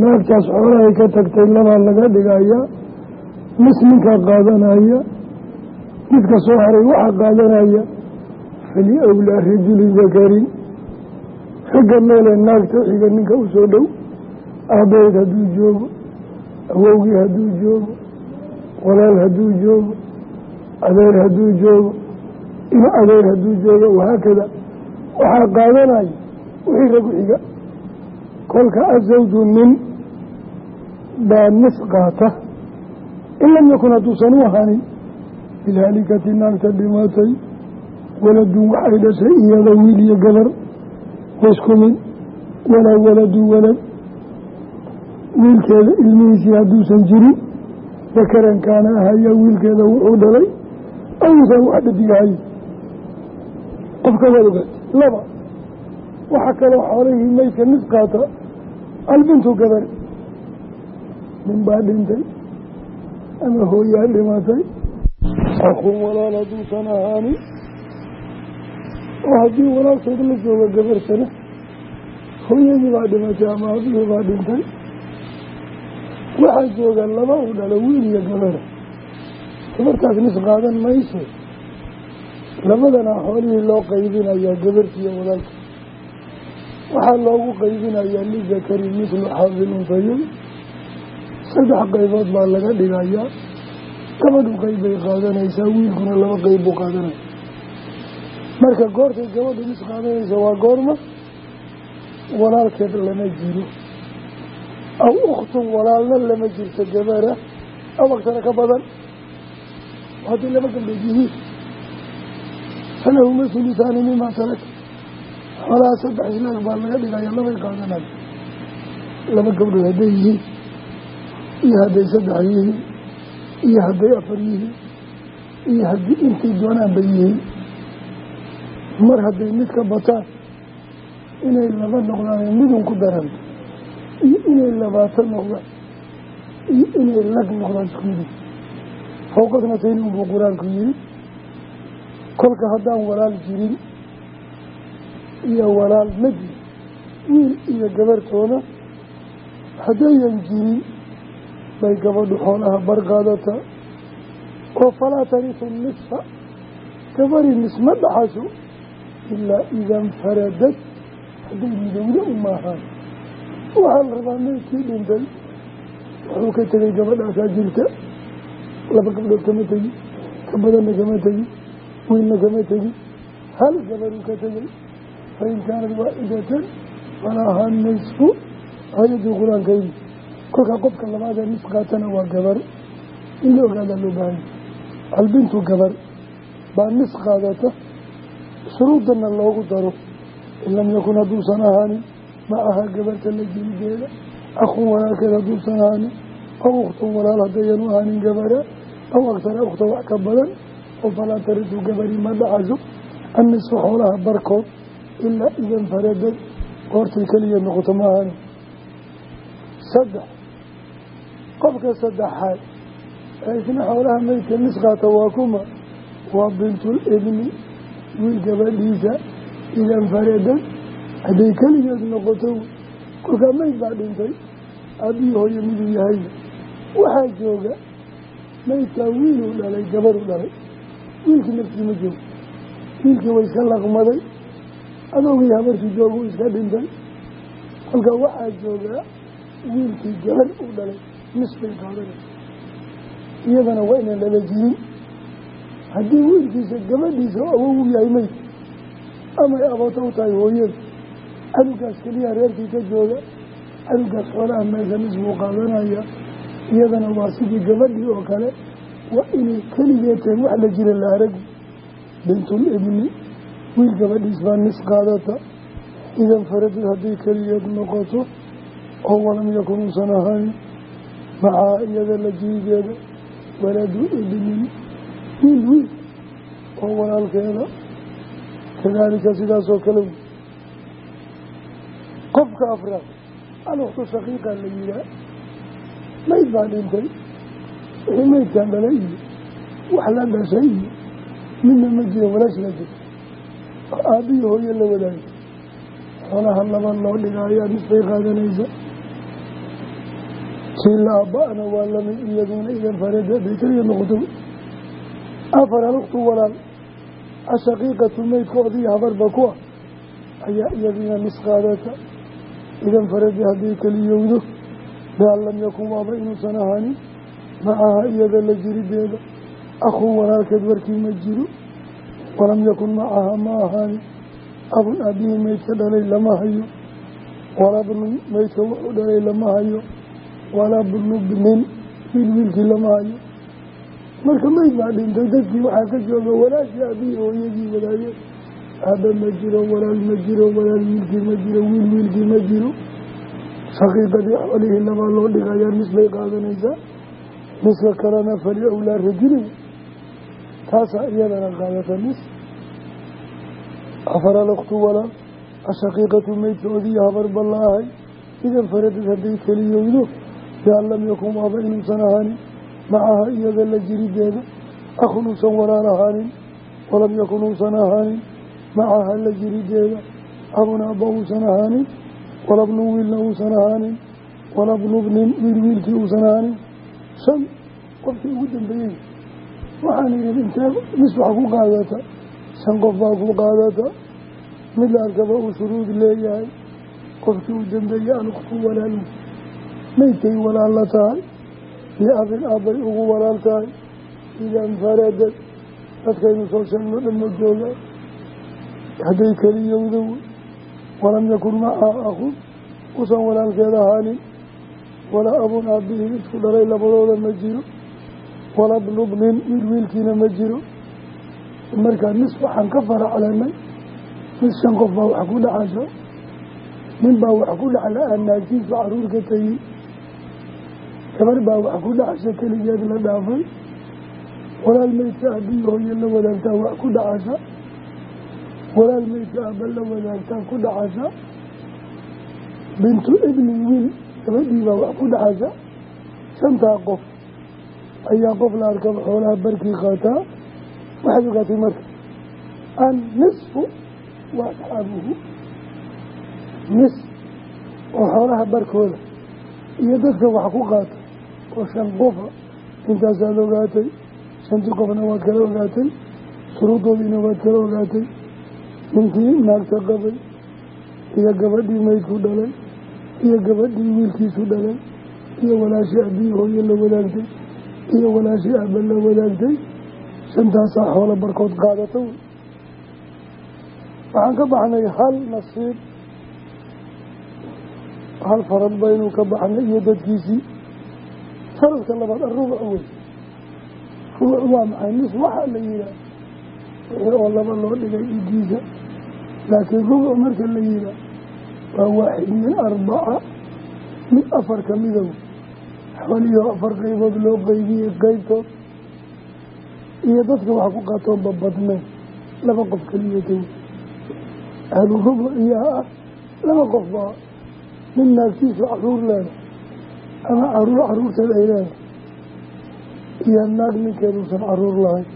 naagtaas xoolahay ka tagtay labaa laga dhigayaa mis ninkaa qaadanaya midka soo haray waxaa qaadanaya faliawlaa rajuli dakarin ragga meelee naagta xiga ninka u soo dhow aabaheed hadduu joogo awowgii hadduu joogo walaal hadduu joogo adeer hadduu joogo ina adeer hadduu joogo wahaakada waxaa qaadanaya wixii ragu kolka asawju nin baa nis qaata in lam yakun hadduusan u ahanin bilhaalikati naagta dhimatay waladun waxay dhashay iyada wiil iyo gabar waisku mid walaa waladu walad wiilkeeda ilmihiisii hadduusan jirin dakaran kaana ahaya wiilkeeda wuxuu dhalay awusan wax dhadigahay qofka waad ogaatay laba waxaa kaloo xoolihii maydka nis qaata albintu gabar nin baa dhintay ama hooyaa dhimatay. Akun walaal hadduusan ahaanin oo haddii walaalkeed la jooga gabarsana hooyadii baa dhimatay ama abihii baa dhintay waxaa jooga laba uu dhalo wiil iyo gabara gabartaas nis qaadan mayso. Labadana xoolihii loo qaybinayaa gabartii iyo walaalka waxaa loogu qaybinayaa lidakari mislu untayay saddex qaybood baa laga dhigayaa. Gabadhu qayb bay qaadanaysaa wiilkuna laba qayb buu qaadanaya marka goortay gabadhu mis qaadanaysa waa goorma walaalkeed lama jiro aw ukhtun walaalna lama jirto gabara aw agsara ka badan. Hadday laba gabdhood yihiin falahuma hulusaani mimaa tarak xoolaha saddex islaag baa laga dhigaya labay qaadanaya laba gabdhood hadday yihiin iyo hadday saddex yihiin iyo hadday afar yihiin iyo haddii intay doonaanba yihiin. Mar hadday mid ka bataan inay laba noqdaan midun ku daranto iyo inay labaatan noqdaan iyo inay lag noqdaan isku yidi fawqadna taynin buu qur'aanku yiri. Kolka haddaan walaal jirin iyo walaal ma wiil iyo gabartooda haddayan jirin bay gabadhu xoolaha barqaadataa oo falaa tarisu nisfa gabari nisma dhaxaso ilaa ida infaradad hadday midowda u maahaan waxaa la rabaa meydkii dhintay wuxuu ka tegay gabadhaasaa jirta laba gabdhood kama tegi ka badanna kama tegi wiilna kama tegi hal gabaruu ka tegay fain kaanad waaxidatan falahaa nisfu. Ayadii qur'aankaydi kolkaa qofka labaadee nis qaatana waa gabar. In la ogaadaa loo baahanya albintu gabar. Baa nis qaadata shuruudana loogu daro. In lam yakun hadduusan ahaanin macaha gabarta la jilideeda akhun walaalkeed hadduusan ahaanin aw ukhtun walaal haddayan u ahaanin gabara aw agsara ukhta wax ka badan oo falaa taridu gabari ma dhacaso annisfa xoolaha barkood ilaa idan faradad goortay keliya noqoto ma ahaanin saddex qofka saddexaad ee isna xoolaha meydka nis qaata waa bintul ibni wiil gabadhiisa idan hadday keligeed noqoto kolkaa meyd baa dhintay aabihii hooyo miduu yahayba waxaa jooga meydkaa wiiluu dhalay gabadhu dhalay wiilkii naftii ma joogo wiilkii way iska laqmaday adoogii habartii joogu iska dhintay kolkaa waxaa joogaa wiilkii gabadh uu dhalay nis bay qaadanaysa iyadana waa inaan lala jirin haddii wiilkiisa gabadhiisa awow u yahay meyd amay abooto u tahay hooyada canugaas keliya reerkii ka jooga canugaas xoolaha meesha nisbuu qaadanaya iyadana waa sidii gabadhii oo kale waa inay keligeed wax la jira la aragu bintul ibni wiil gabadhiis baa nis qaadata. Idan faradid hadday keligeed noqoto oo walam yakun uusan ahayn macaa iyada la jirigeeda waladu ibnin wiil wiil oo walaalkeeda. Kadaalika sidaasoo kale qofka afraad alwaktu shaqiiqa la yihaa mayd baa dhintay wixii maydkan dhalay iyo wax la dhashay iyo midna ma jiro walaash la jiro. Oo aabbiyi hooye la wadaagay xoolaha laba loo dhiga ayaa nisbay qaadanaysa. Kii la aaba'ana waa la mid iyaduna idan farada bay keliya noqoto. Afar aluktu walaal ashaqiiqatu meydka odii habarba ku ah ayaa iyadiina nis qaadata idan faradi hadday keliyowdo bian lam yakun waaba inuusan ahaanin macaha iyada la jirideeda akhun walaalkeed warkii ma jiro walam yakun macaha ma ahaanin abun aabihii meydka dhalay lama hayo walaa bnun meydka wuxuu dhalay lama hayo walaa bnu bnin wiil wiilkii lama hayo. Marka meyd baa dhintay dadkii waxaa ka jooga walaashii aabihii hooyadii wadaayeen aaba ma jiro walaal ma jiro walaal wiilkii ma jiro wiil wiilkii ma jiro. Shaqiiqadii xoolihii labaa loo dhigayaa nis bay qaadanaysaa niska kalena fali awlaa rajulin. Taasaa iyadana qaadata nis afar alaktu walaal ashaqiiqatu meydkoodii habar balla ahay idan faradad hadday keliyowdo bian lam yakun waaba inuusan ahaanin. Macaha iyada la jirideeda akhun uusan walaal ahaanin. Walam yakun ahaanin macaha la jirideeda abun abba uusan ahaanin walabnu wiilna uusan ahaanin walabnu bnin wiil wiilkii uusan ahaanin shan qofkii ugu dambeeyey waxaan idhi intee mis wax ku qaadata shan qof baa ku qaadata mid la arkaba uu shuruud leeyahay qofkii u dambeeyey aluktu walaalu maydkay walaal la tahay liabin aabbay ugu walaal tahay. Ida infaradad dadkaynu soo sheegno dhan ma jooga hadday keliyowdo walam yakun macaha akun usan walaalkeed ahaanin walaa abun aabbihii isku dhalay labadooda ma jiro. Walaa bnubnin wiil wiilkiina ma jiro. Markaa nis waxaan ka faraclanay mis shan qof baa wax ku dhaxasha nin baa wax ku dhaxla aan naagtiisu carruur ka tegin gabar baa wax ku dhaxasha keligeed la dhaafay. Walaal meydka aabbiyi hooye la wadaagtaa wax ku dhaxasha walaal meydka aabba la wadaagtaa ku dhaxasha bintu ibni wiil gabadhii baa wax ku dhaxasha shantaa qof ayaa qof la arkaba xoolaha barkii qaataa waxaad ogaatay marka an nisfu wa asxaabuhu nis oo xoolaha barkooda iyo dadka wax ku qaata oo shan qofa intaasaad ogaatay shantii qofna waad kala ogaatay shuruudoodiina waad kala ogaatay ninkii naagta qabay iyo gabadhii meydku dhalay iyo gabadhii wiilkiisu dhalay iyo walaashii abii hooye la wadaagtay iyo walaashii aaba la wadaagtay shantaasaa xoolo barkood qaadata wey waxaan ka baxnay hal nasiib hal farad baynu ka baxnay iyo dadkiisii faradka labaad arubuc wey rubuc waa maxay? Nis waxaa la yihaah wixii oo laba loo dhigay idiisa laakiin rubuc marka la yihaah waa waaxid min arbaca mid afar ka midow xoolihii afar qaybood loo qeybiyey qeybtood iyo dadka wax ku qaatoonba badnayn laba qof keliyata wey ahlu rubuc iyaa ah laba qof baa nin naagtiisu carruur leeda ama carruur caruurteed ay leedahay. Iyo naag ninkeeduusan carruur lahayn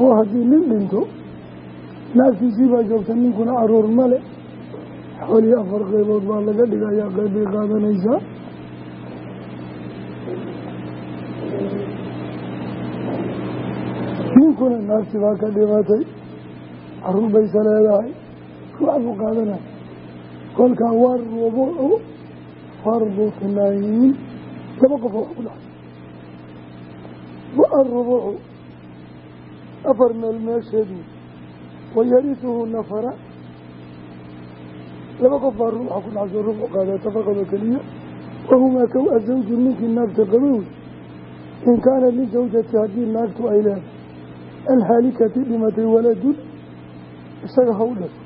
oo haddii nin dhinto naagtiisii baa joogta ninkuna carruur male xoolihii afar qaybood baa laga dhigayaa qayb bay qaadanaysaa. Ninkuna naagti baa ka dhimatay. Caruur bayse leedahay. Ruuxa buu qaadanaya kolkaa waa rubucu fardu tnayn laba qof wax ku dhaxsa wa arubucu afar meel meesheedu wayarisuhu nafara laba qof baa ruuxa ku dhacso ruuxu qaadata faqadoo keliya wahumaa kow asawju ninkii naagta qabow in kaana lisawjati haddii naagtu ay leedahay alhaalikati dhimatay waladun isaga ha u dhasho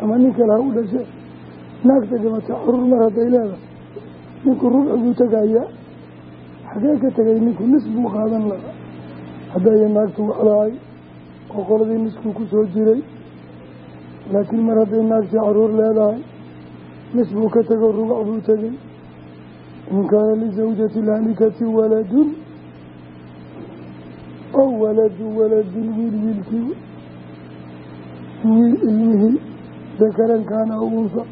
ama nin kale ha u dhashe naagta dhimatay carruur mar hadday leedahay ninku ruuxu buu tegayaa xagee ka tegay ninku nis buu qaadan lahaa haddaya naagtu waxlahay oo qoladii niskuu ku soo jiray laakiin mar hadday naagtii carruur leedahay nis buu ka tego rubac buu tegey. In kaana lisawjati laalikati waladun oo waladu waladin wiil wiilkii wiil ilmihii dakaran kaana unsa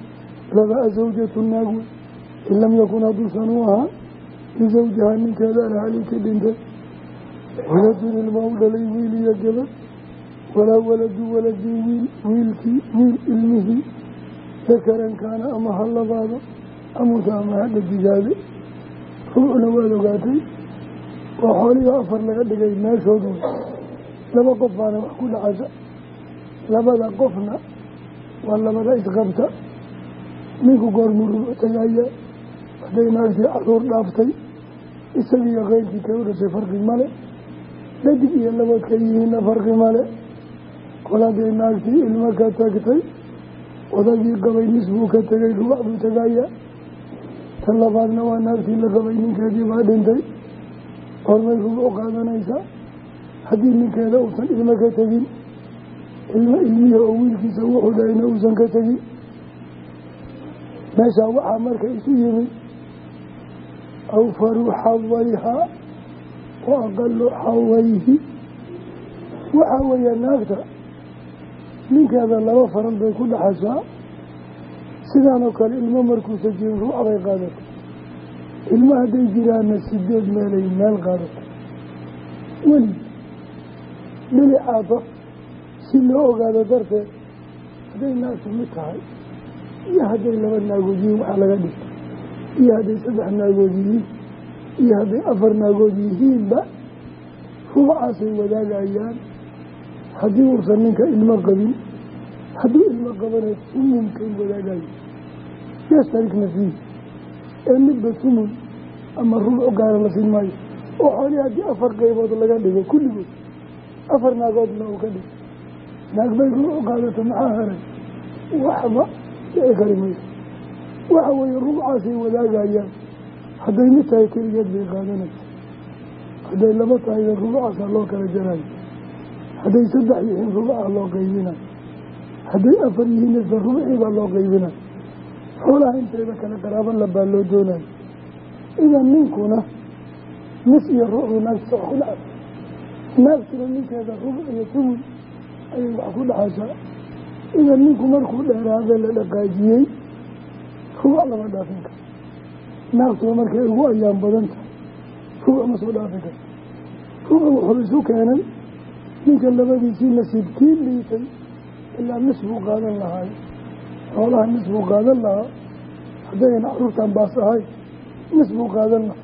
ladaa zawjatu naag wey in lam yakun hadduusan u ahaa lisawjihaa ninkeeda alhaalikii dhintay. Waladun ilma u dhalay wiil iyo gabad walaa waladu waladin wiil wiilkii wiil ilmihii dakaran kaana ama ha labaado amusa ama hadha digaade ruucna waad ogaatay waa xoolihii afar laga dhigay meeshoodu. Laba qof baana wax ku dhacasa labada qofna waa labada isqabta. Ninku goormuu rubuc tagaya hadday naagtii carruur dhaaftay isagiiyo keyrkii kay u dhashay farqi male. Dhadig iyo labood ka yihiinna farqi male kol hadday naagtii ilmo ka tagtay. Odagii qabay nis buu ka tegay rubac buu tagaya. Tan labaadna waa naagtii la qabay ninkeedii baa dhintay. Hormay rubuc qaadanaysa. Haddii ninkeeda uusan ilmo ka tegin ilmo ilmihii oo wiilkiisa wuxuu dhahayna uusan ka tegin meeshaa waxaa marka isu yimid awfaru xawayhaa wa aqalu xawayhi. Waxaa weeye naagta ninkeeda laba faran bay ku dhaxaysaa. Sidaanoo kale ilmo markuusa jirin ruuc bay qaadato ilmo hadday jiraanna sideed meelay meel qaadato weli dhilicaada si loo ogaado darteed hadday naagtu mid tahay iyo hadday laba naagood yihiin waxaa laga dhigta iyo hadday saddex naagood yihiin iyo hadday afar naagood yihiinba ruucaasay wadaagayaan haddii uusan ninka ilmo qabin hadduu ilmo qabana sumunkay wadaagayo yastarikna fiih ee midba sumun ama rubuc gaara la siin maayo. Oo xoolii haddii afar qaybood laga dhigo kulligood afar naagoodna uu ka dhigo. Naag bay rubuc qaadato maxaa haray waxba dhici kari mayso waxa weeye rubcaasay wadaagayaan. Hadday mid tahay keligeed bay qaadanaysa hadday laba tahayna rubcaasaa loo kala jarayo hadday saddex yihiin rubca loo qaybinayo hadday afar yihiin isla rubcii baa loo qaybinayo xoolaha inteeda kale qaraabo labaa loo doonayo idan ninkuna nis iyo ruucdu naagtiisa wax ku dhacay naagtuna ninkeeda rubuc iyo sumun ayay wax ku dhacaysaa. Idan ninku markuu dheeraada la dhaqaajiyey rubuc lama dhaafin karo. Naagtuna markay ugu ayaan badan tahay rubuc ma soo dhaafin karo. Rubuc wuxuu isu keenay ninka labadiisii nasiibkii liitay ilaa nis buu qaadan lahaay xoolaha nis buu qaadan lahaa haddayna caruurtan baas ahay nis buu qaadan lahaa.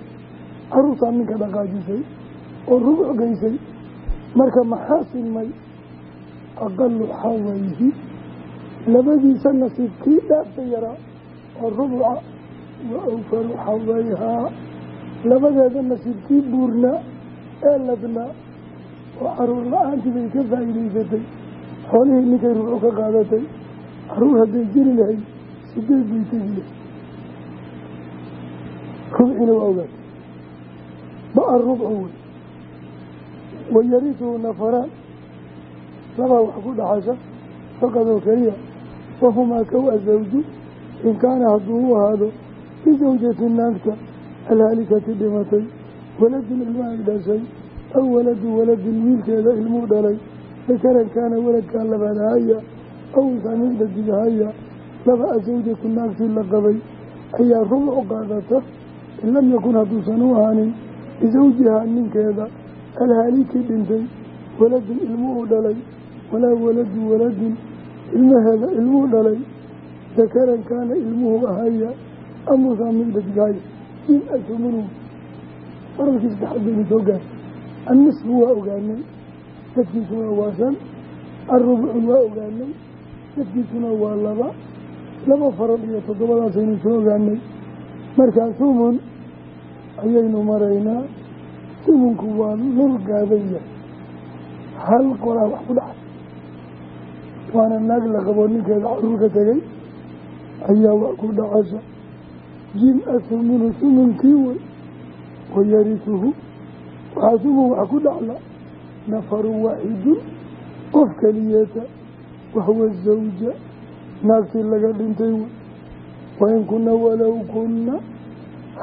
Caruurtaan ninka dhaqaajisay oo rubuc geysay marka maxaa sinmay aqalu xawayhi labadiisa nasiibkii dhaafta yaraa oo rubuca wa awfaru xawayhaa. Labadeeda nasiibkii buurnaa ee ladnaa oo carruur la'aantii bay ka faa'iidaysatay xoolihii ninkay rubuc ka qaadatay carruur hadday jiri lahayd sideed bay tegi lahay rubcina waa ogaatay ba'a rubcu wey wayarisuhu nafaraan labaa wax ku dhaxasha faqadoo keliya wahumaa kow asawju in kaana hadduu u ahaado lisawjati naagta alhaalikati dhimatay waladun ilma aw waladu waladin wiilkeeda ilmuu dhalay dakaran kaana waladkaa labaadahaya aw insaamida digahaya laba asawjatu naagtii la qabay ayaa rubuc qaadata in lam yakun hadduusan u ahaanin lisawjihaa ninkeeda alhaalikii dhintay waladun ilmuhu dhalay walaa waladu waladin ilmaheeda ilmuhu dhalay dakaran kaana ilmuhu ahaya amusaa baynu soo gaar annisfu waa ogaanay dadkiisu waa waasan arubcu waa ogaanay dadkiisuna waa laba. Laba faral iyo toddobadaasaynu soo ogaanay. Markaa sumun ayaynu maraynaa. Sumunku waa lul gaabaya hal qoraa wax ku dhacay. Waana naag la qabo ninkeeda carruur ka tegay ayaa wax ku dhacasha jim asumunu sumunkii wey wayarisuhu waxaa sumun wax ku dhacla nafaru waaxidun qof keliyeeta wahwa zawja naagtii laga dhintay wey wain kuna walow kunna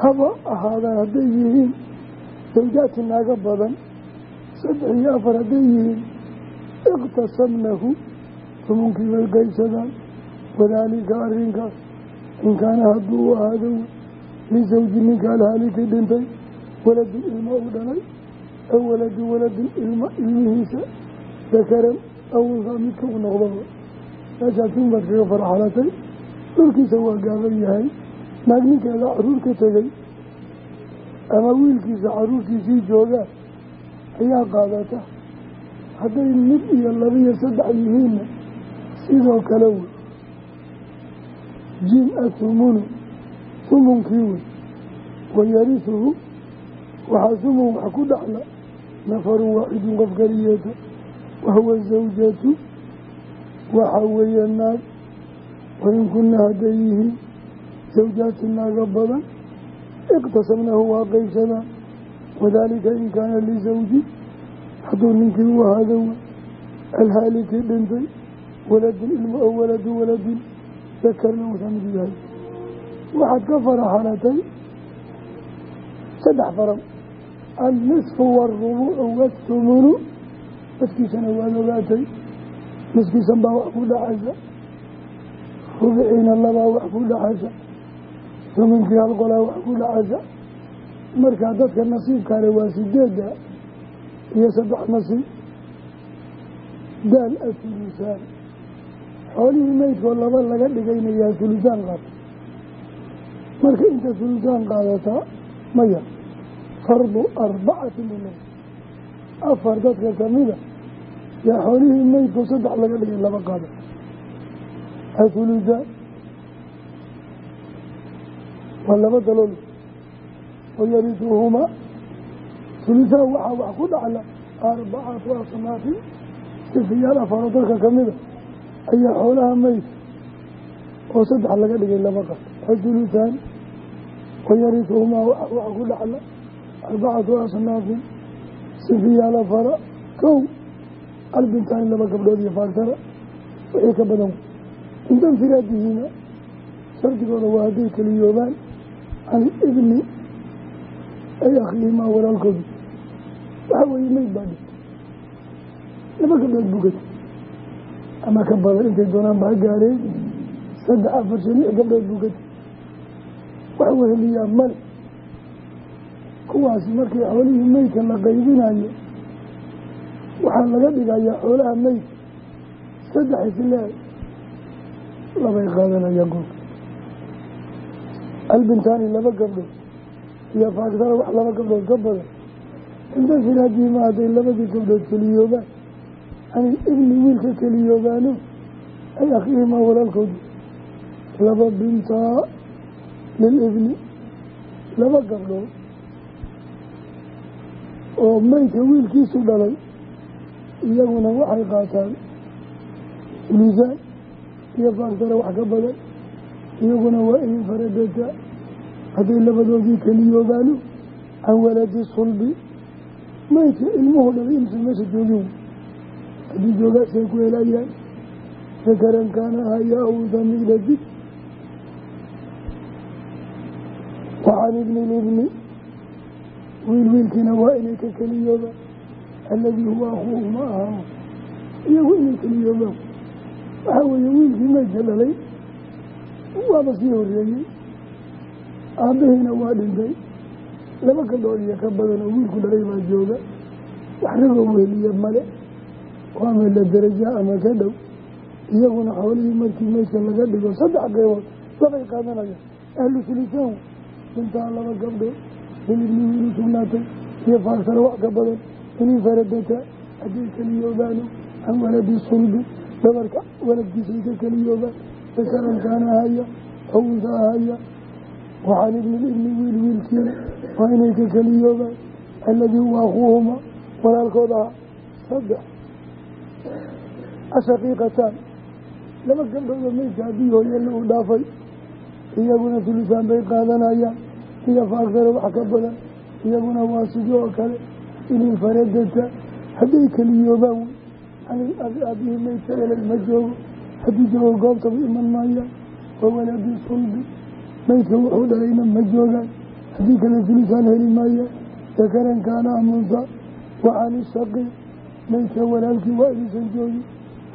haba ahaadaan hadday yihiin zawjaati naaga badan saddex iyo afar hadday yihiin iqtasamnahu sumunkii bay qaysadaan wadaalika arrinkaas in kaana hadduu u ahaado lisawji ninka alhaalikii dhintay waladun ilmo uu dhalay aw waladu waladin ilma ilmihiisa dakaran aw unsaa midka u noqdaba meeshaas in baad kaga farxalatay dhulkiisa waa gaaban yahay naag ninkeeda carruur ka tegay ama wiilkiisa caruurtiisii joogaan ayaa qaadata hadday mid iyo laba iyo saddex yihiinna sidoo kale wey jim athumunu humunkii wey wayarisuhu waxaa sumun wax ku dhaxla nafarun waaxidun qof keliyeeta wahuwa zawjatu waxa weeye naag wain kunna hadday yihiin zawjaati naaga badan iqtasamnahu waa qeybsadaan wadaalika in kaana lisawji hadduu ninkii u ahaado alhaalikii dhintay waladun ilmo o waladu waladin dakarna uusaa mid yahay. Waxaad ka faraxalatay saddex faran alnisfu waarubucu wathumunu dadkiisana waad ogaatay niskiisan baa wax ku dhacaysa. Rubiciina labaa wax ku dhacaysa. Suminkii hal qolaa wax ku dhacaysa. Markaa dadka nasiibkaale waa sideedda iyo saddex nasiib. Daal ahulusaan xoolihii meydkoo laba laga dhigaynayaa hulusaan qaata. Marka inta hulusaan qaadataa maya fardu arbacati mina afar dadka kamida yaa xoolihii meydkoo saddex laga dhigay laba qaada ahulusaan waa laba dalool. Wayarisuhumaa hulusaan waxaa wax ku dhacla arbacatu asnaafin. Sifiyaal afaro dadka kamida ayaa xoolaha meyd oo saddex laga dhigay laba qad xujulutaan wayarisuhumaa waxa ku dhacla arbacatu asnaafin sifiyaala fara kow albintaani laba gabdhood iyo faagtara wixii ka badan cinda infiraadihiina shardigooda waa hadday keliyoobaan can ibni ay akhiihimaa walaalkoodu waxaa weeye meyd baa dhig laba gabdhood bugata ama ka badan intay doonaan baa gaareen saddex afar shan gabdhood bugata wax weheliyaa male kuwaasi markii xoolihii meydka la qaybinayo waxaa laga dhigayaa xoolaha meydka saddex islee labay qaadanayaan kolka albintaani laba gabdhood iyo faaktara wax laba gabdhood ka badan. Inta firaadiima hadday labadii gabdhood keliyoobaan ani ibni wiilka keliyoobaano ay akhiihimaa walaalkoodu. Laba bintaa lilibni laba gabdhood oo meydka wiilkiisu dhalay iyaguna waxay qaataan ulisaan iyo faaktara wax ka badan iyaguna waa in faradata hadday labadoodii keliyoobaano can waladi sulbi meydka ilmuhu dhalay imsa meesha joogin haddii joogaasay ku helayaan dakaran kaana hayaa awda midladig wacan ibni libni wiil wiilkiina waa inay ka keliyoobaan alladii huwa akhuuhu ma ahaa iyagu inay keliyoobaan waxaa weeye wiilkii meydka dhalay waaba sii horeeyey aabbahiina waa dhintay. Laba gabdhood iyo ka badan oo wiilku dhalay baa jooga. Wax ragoo weheliye male. Waa meela daraja ama ka dhow. Iyaguna xoolihii markii meydka laga dhigo saddex qeybood labay qaadanayaan. Ahlu sulisaan intaa laba gabdhood hilibni wiilu sugnaatay iyo faagsano wax ka badan inii faradata haddii keliyoobaano can waladi sulbi dhabarka waladkiisay ka keliyoobaan dakaran kaana haya aw unsaa haya waxaan ibni ibni wiil wiilkiina waa inay ka keliyoobaan alladii huwa akhuuhuma walaalkood aha saddex ashaqiiqataan laba gabdhoodoo meydka haddii hooyana uu dhaafay iyaguna tulisaan bay qaadanayaan iyo faaktaro wax ka badan iyaguna waa sidoo oo kale inin faradata hadday keliyoobaan wey aabihii meydka elay ma joogo. Haddii joogo goobtaba iman maayaan wa waladi sulbi meydka wuxuu dhalayna ma joogaan. Haddii kale tulisaan heli maayaan dakaran kaana amunsa waxaani shaqiiq meydka walaalkii waa idisan joogi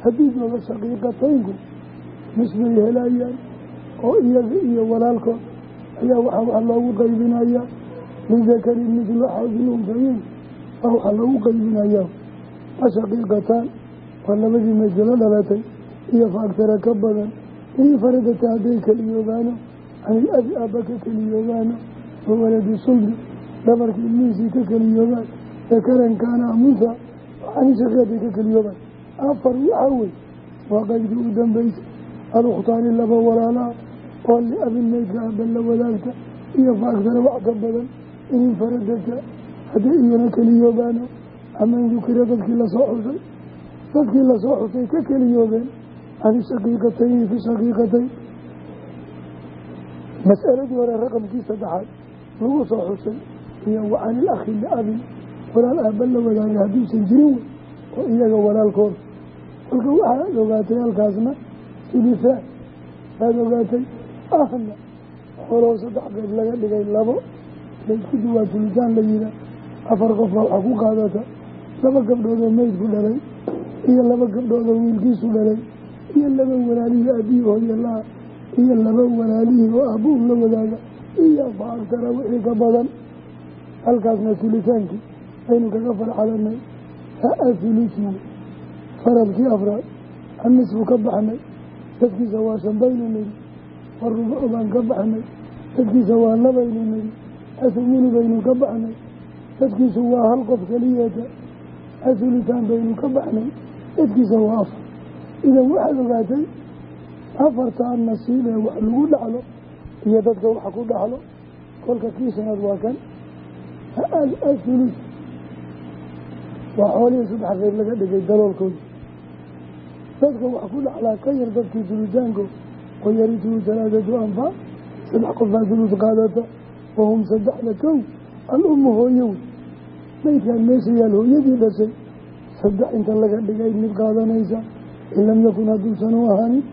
haddii jooga shaqiiqataynku misbay helayaan oo iyaga iyo walaalkood ayaa waxaa wax loogu qaybinayaa. Lidakari midlu xadil unsayin waa waxaa loogu qaybinayaa. Ashaqiiqataan waa labadii meydkala dhalatay. Iyo faaktara ka badan inii faradata hadday keliyoobaano anil abi aabba ka keliyoobaano wa waladi sulbi dhabarka ilmihiisii ka keliyoobaan dakaran kaana amunsa waxaani shaqi hadday ka keliyoobaan afar waxaa wey waa qaybkii u dambeysay. Alukhtaani laba walaalaa oo liabin meydka aabba la wadaagta iyo faaktara wax ka badan inin faradata hadday iyana keliyoobaano ama in dukira dadkii la soo xusay dadkii la soo xusay ka keliyoobeen can shaqiiqatayni fi shaqiiqatayn mas'aladii hore raqamkii saddexaad lagu soo xusay iyo wa can ilakhi liabin walaal aabba la wadaagay hadduusan jirin wey oo iyaga walaalkooda kolka waxaad ogaatay halkaasna sulisaan waad ogaatay ahna xooloo saddex qayb laga dhigay labo. Laysku duwaa sulisaan la yihaa afar qof baa waxaa ku qaadata laba gabdhoodoo meydku dhalay. Iyo laba gabdhoodoo wiilkiisu dhalay. Iyo laba walaalihii aabihii hooye la-a. Iyo laba walaalihii oo aabbuun la wadaaga. Iyo faaktara wixii ka badan. Halkaasna sulisaankii aynu kaga farxalanay aasulusu faradkii afraad. Annisfu ka baxnay. Dadkiisa waa shan niri warubucu baan ka baxnay. Dadkiisa waa labaynu niri asumuni baynu ka baxnay. Dadkiisu waa hal qof keliyata asulitaan baynu ka baxnay. Dadkiisa waa afar. Idan waxaad ogaatay afartaa nasiib ee wax lagu dhaxlo iyo dadka waxa ku dhaxlo kolka kii shanaad waa kan. Asulus waa xoolihii saddex qayb laga dhigay daloolkooda dadka wax ku dhaxlaa ka yar dadkii sulusaanko oo yarituhu talaadatu anfaa saddex qofbaa sulus qaadata wahum saddexda kow al-ummu hooyo wey maydkaan meesha yaal hooyadii dhashay saddex inta laga dhigay mid qaadanaysa in lam yakun hadduusan u ahaanin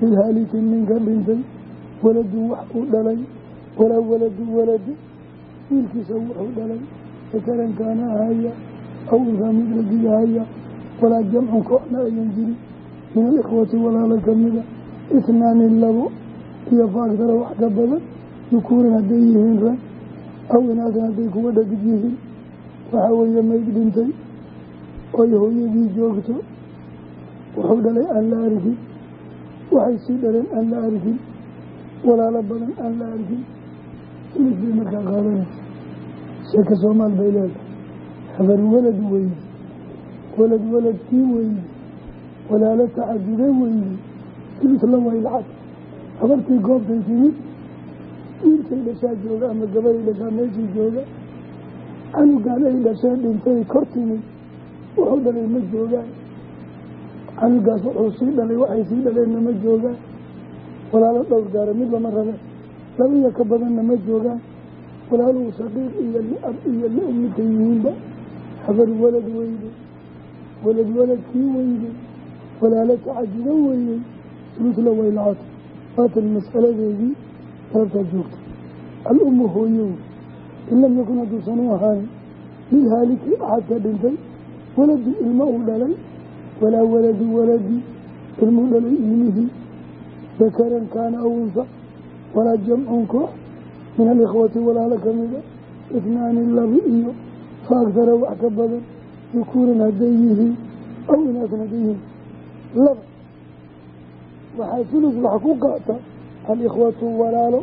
lilhaalikin ninka dhintay waladun wax uu dhalay walaa waladu waladi wiilkiisa wuxuu dhalay dakaran kaana ahaya aw unsaa mid ragiyahaya walaa jamcun kooxna ayan jirin min alikhwati walaala kamida itnaani labo iyo faaktara wax ka badan dukuuran hadday yihiin rag aw inaasan hadday kuwa dhadig yihiin waxaa weeye mayd dhintay oy hooyadii joogto wuxuu dhalay aan la arkin waxay sii dhaleen aan la arkin walaalo badan aan la arkin sulus bay markaa qaadanaysa sheeka soomaal bay leedahay habar walad weydi walad waladkii weydi walaalo tacadude weydi sulus la waylcad habartii goobtay timid wiilkay dhashaa jooga ama gabaday dhashaa meeshii jooga canugaan ay dhasheen dhintay kor timid wuxuu dhalay ma joogaan. Canugaas wuxuu sii dhalay waxay sii dhaleenna ma joogaan. Walaalo dhowr gaara mid lama rabe labaiyo ka badanna ma joogaan. Walaaluhu shaqiiq iyo liab iyo li-um midka yihiinba habar walad weyde walad waladkii weyde walaalo tacajudo weeyey sulutla waylacata waatan mas'aladeedii sababtaa joogta. Al-ummu hooyow in lam yakun hadduusan u ahaanin lilhaaliki axadka dhintay waladu ilmo uu dhalay walaa waladu waladi ilmuu dhalay ilmihii dakaran kaana aw unsa walaa jamcun koox min alikhwati walaalo kamida itnaani labi iyo faaktara wax ka badan dukuuran hadday yihiin aw inaasan hadday yihiin laba waxaa sulus wax ku qaata alikhwatu walaalo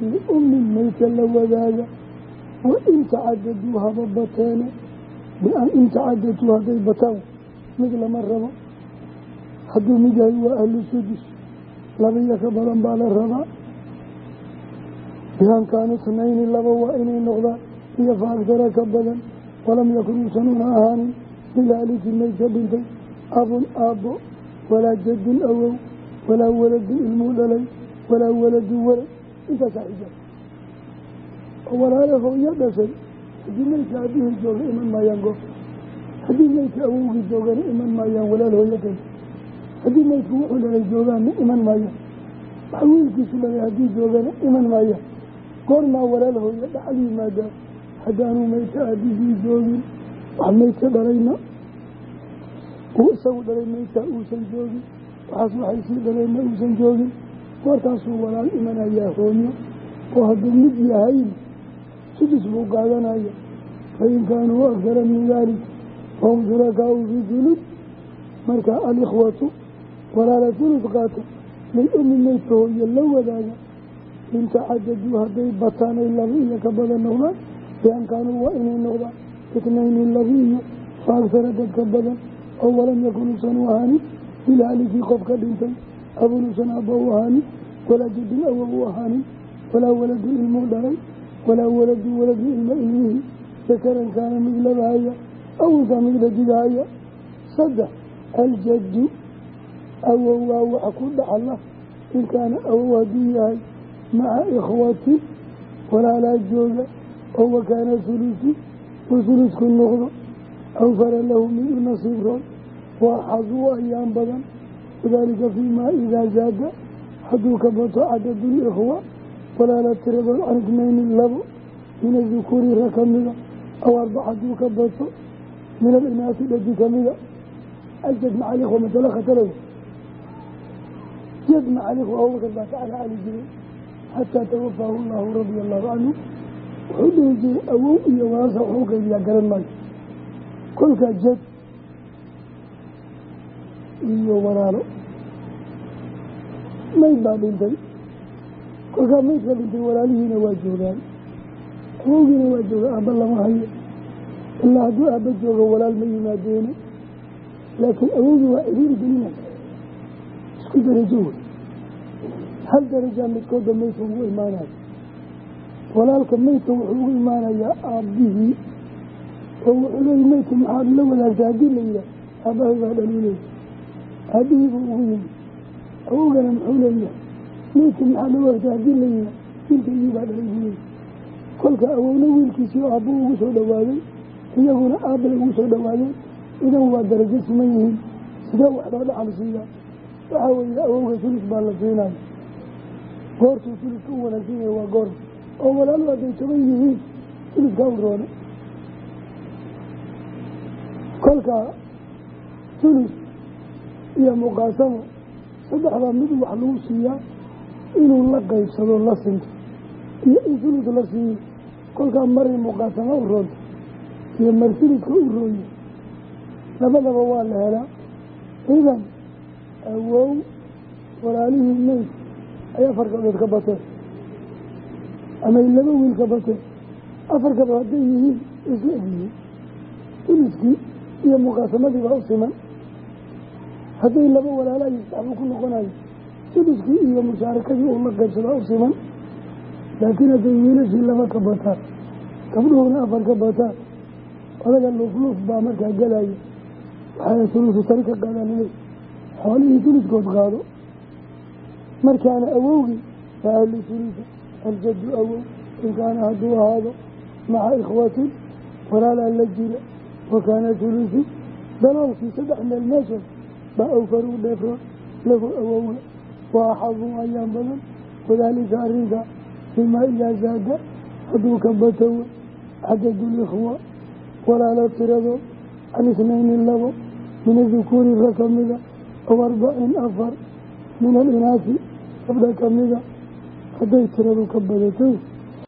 liummin mayka la wadaaga wa in tacadaduu haba bateene in tacadaduu hadday bataan mid lama rabo. Hadduu mid yahay waa ahlu sudus laba iyo ka badan baa la rabaa. Bian kaanu itnayni laba waa inay noqdaan iyo fa agtara ka badan walam yakun uusanuuna ahaanin lilaaliki mayd ka dhintay abun aabbo walaa jadun awow walaa waladun ilmuu dhalay walaa waladun walad intaasaa xijaab oo walaala hooyo dhashay haddii maydka aabihii jooga iman maayaan goof haddii maydka awowgii joogana iman maayaan walaal dhashay haddii maydku wuxuu dhalay joogaanna iman maayaan wax wiilkiisu dhalay haddii joogana iman maayaan goormaa walaal hooyo dhaxal yimaadaa haddaanuu maydka aabihii joogin wax maydka dhalayna uu isagu dhalay maydka uusan joogin waxaas waxay sii dhaleenna uusan joogin. Markaasuu walaal imanayaa hooyo. Oo hadduu mid yahayn sudus buu qaadanaya. Fain kaanuu akara min dalik fahum shurakaau fii hulud marka alikhwatu walaala hulud qaata lilummi maydka hooyo la wadaaga. In tacadaduu hadday bataan ay laba iyo ka badan noqdaan bian kaanuu waa inay noqdaan itnayni laba iyo fa agsara dadka badan oo walam yakun usan u ahaanin bilaalikii qofka dhintay abun usan abba u ahaanin walaa jadin awow u ahaanin walaa waladun ilmuu dhalay walaa waladun waladun ilma ilmihii dakaran kaana mid labahaya aw unsaa mid dhadigahaya saddex aljaddu awow waa wax ku dhaxla in kaana awow hadduu yahay maca ikhwatin walaalaa jooga oo wakaana hulusu uu hulusku noqdo awfara lahu mid nasiib roon waa xadu ayaan badan. Wadaalika fiimaa idaa zaada. Hadduu ka bato cadadu likhwa walaala tiradood can itnayni labo. Min adukuuri ra ka mida. Aw arbac hadduu ka bato. Min alinaasi dhadi ka mida. Ajad maca alikhwa masale khatalow jad maca alikhwa abubakar baa ka calacali jiray. Xataa tawafaahu llahu radia allahu canhu wuxuu dhihi jiray iyo walaalo. Mayd baa dhintay. Kolkaa maydka dhintay walaalihiina waa joogaan. Awowgiina waa jooga aabba lama hayo. Ilaa hadduu aabba joogo walaal ma yimaadeene laakiin awowgii waa cidhiiri gelinaya isku darajo wey. Hal darajaa midkooda maydka ugu imaanayo walaalka maydka wuxuu ugu imaanayaa aabbihii oo wuxuu leeyay maydka maxaad la wadaagtay haddii la yidhaah aabbahay baa dhaluuleya aabihii buu ugu yimi awowgana muxuu leeyahay maydka maxaad la wadaagtay haddii la yidhaah wiilkaygii baa dhalay buu leeyay kolka awowna wiilkiisii oo aabbu ugu soo dhowaaday iyaguna aabbay ugu soo dhowaadeen idan waa darajo siman yihiin sidee wax loo dhaxal siiyaa waxaa weeye awowga sulus baa la siinaya goortuu suluska u wanaagsan waa goor oo walaalu hadday toban yihiin suluskaa u roona kolka sulus iyo muqaasamo. Saddexdaa mid wax lagu siiyaa inuu la qaybsado la sinto iyo in sulus la siiyo. Kolkaa maray muqaasamo u roonta iyo mar suluska u rooye labadaba waa la helaa. Idan awow walaalihii meyd ay afar gabdhood ka bateen amay laba wiil ka bateen afar gabdhood hadday yihiin isla egyihiin suluskii iyo muqaasamadii baa u siman hadday laba walaalayo saxbuu ku noqonayo suluskii iyo mushaarakadii uu la qaybsadaa u siman laakiin hadday wiilashii laba ka bataan gabdhuhuna afar ka bataan odaga luufluuf baa markaa gelaya waxaa sulusu tari ka qaadaalile xoolihii suluskood qaado. Markaana awowgii fa ahlu sulusa aljaddu awow in kaana hadduu ahaado maca ikhwatin walaalaa la jira wakaana sulusu daloolkii saddex meel meesha baa awfaru dheefroon lahu awowga waa axadu ayaan badan wadaalika arrinka fimaa idaa zaada hadduu ka batowa cadadlikhwa walaalo tiradood can isnayni labo min adukuuri ra ka mida aw arbacin afar min alinaasi gabdha ka mida hadday tiradu ka badato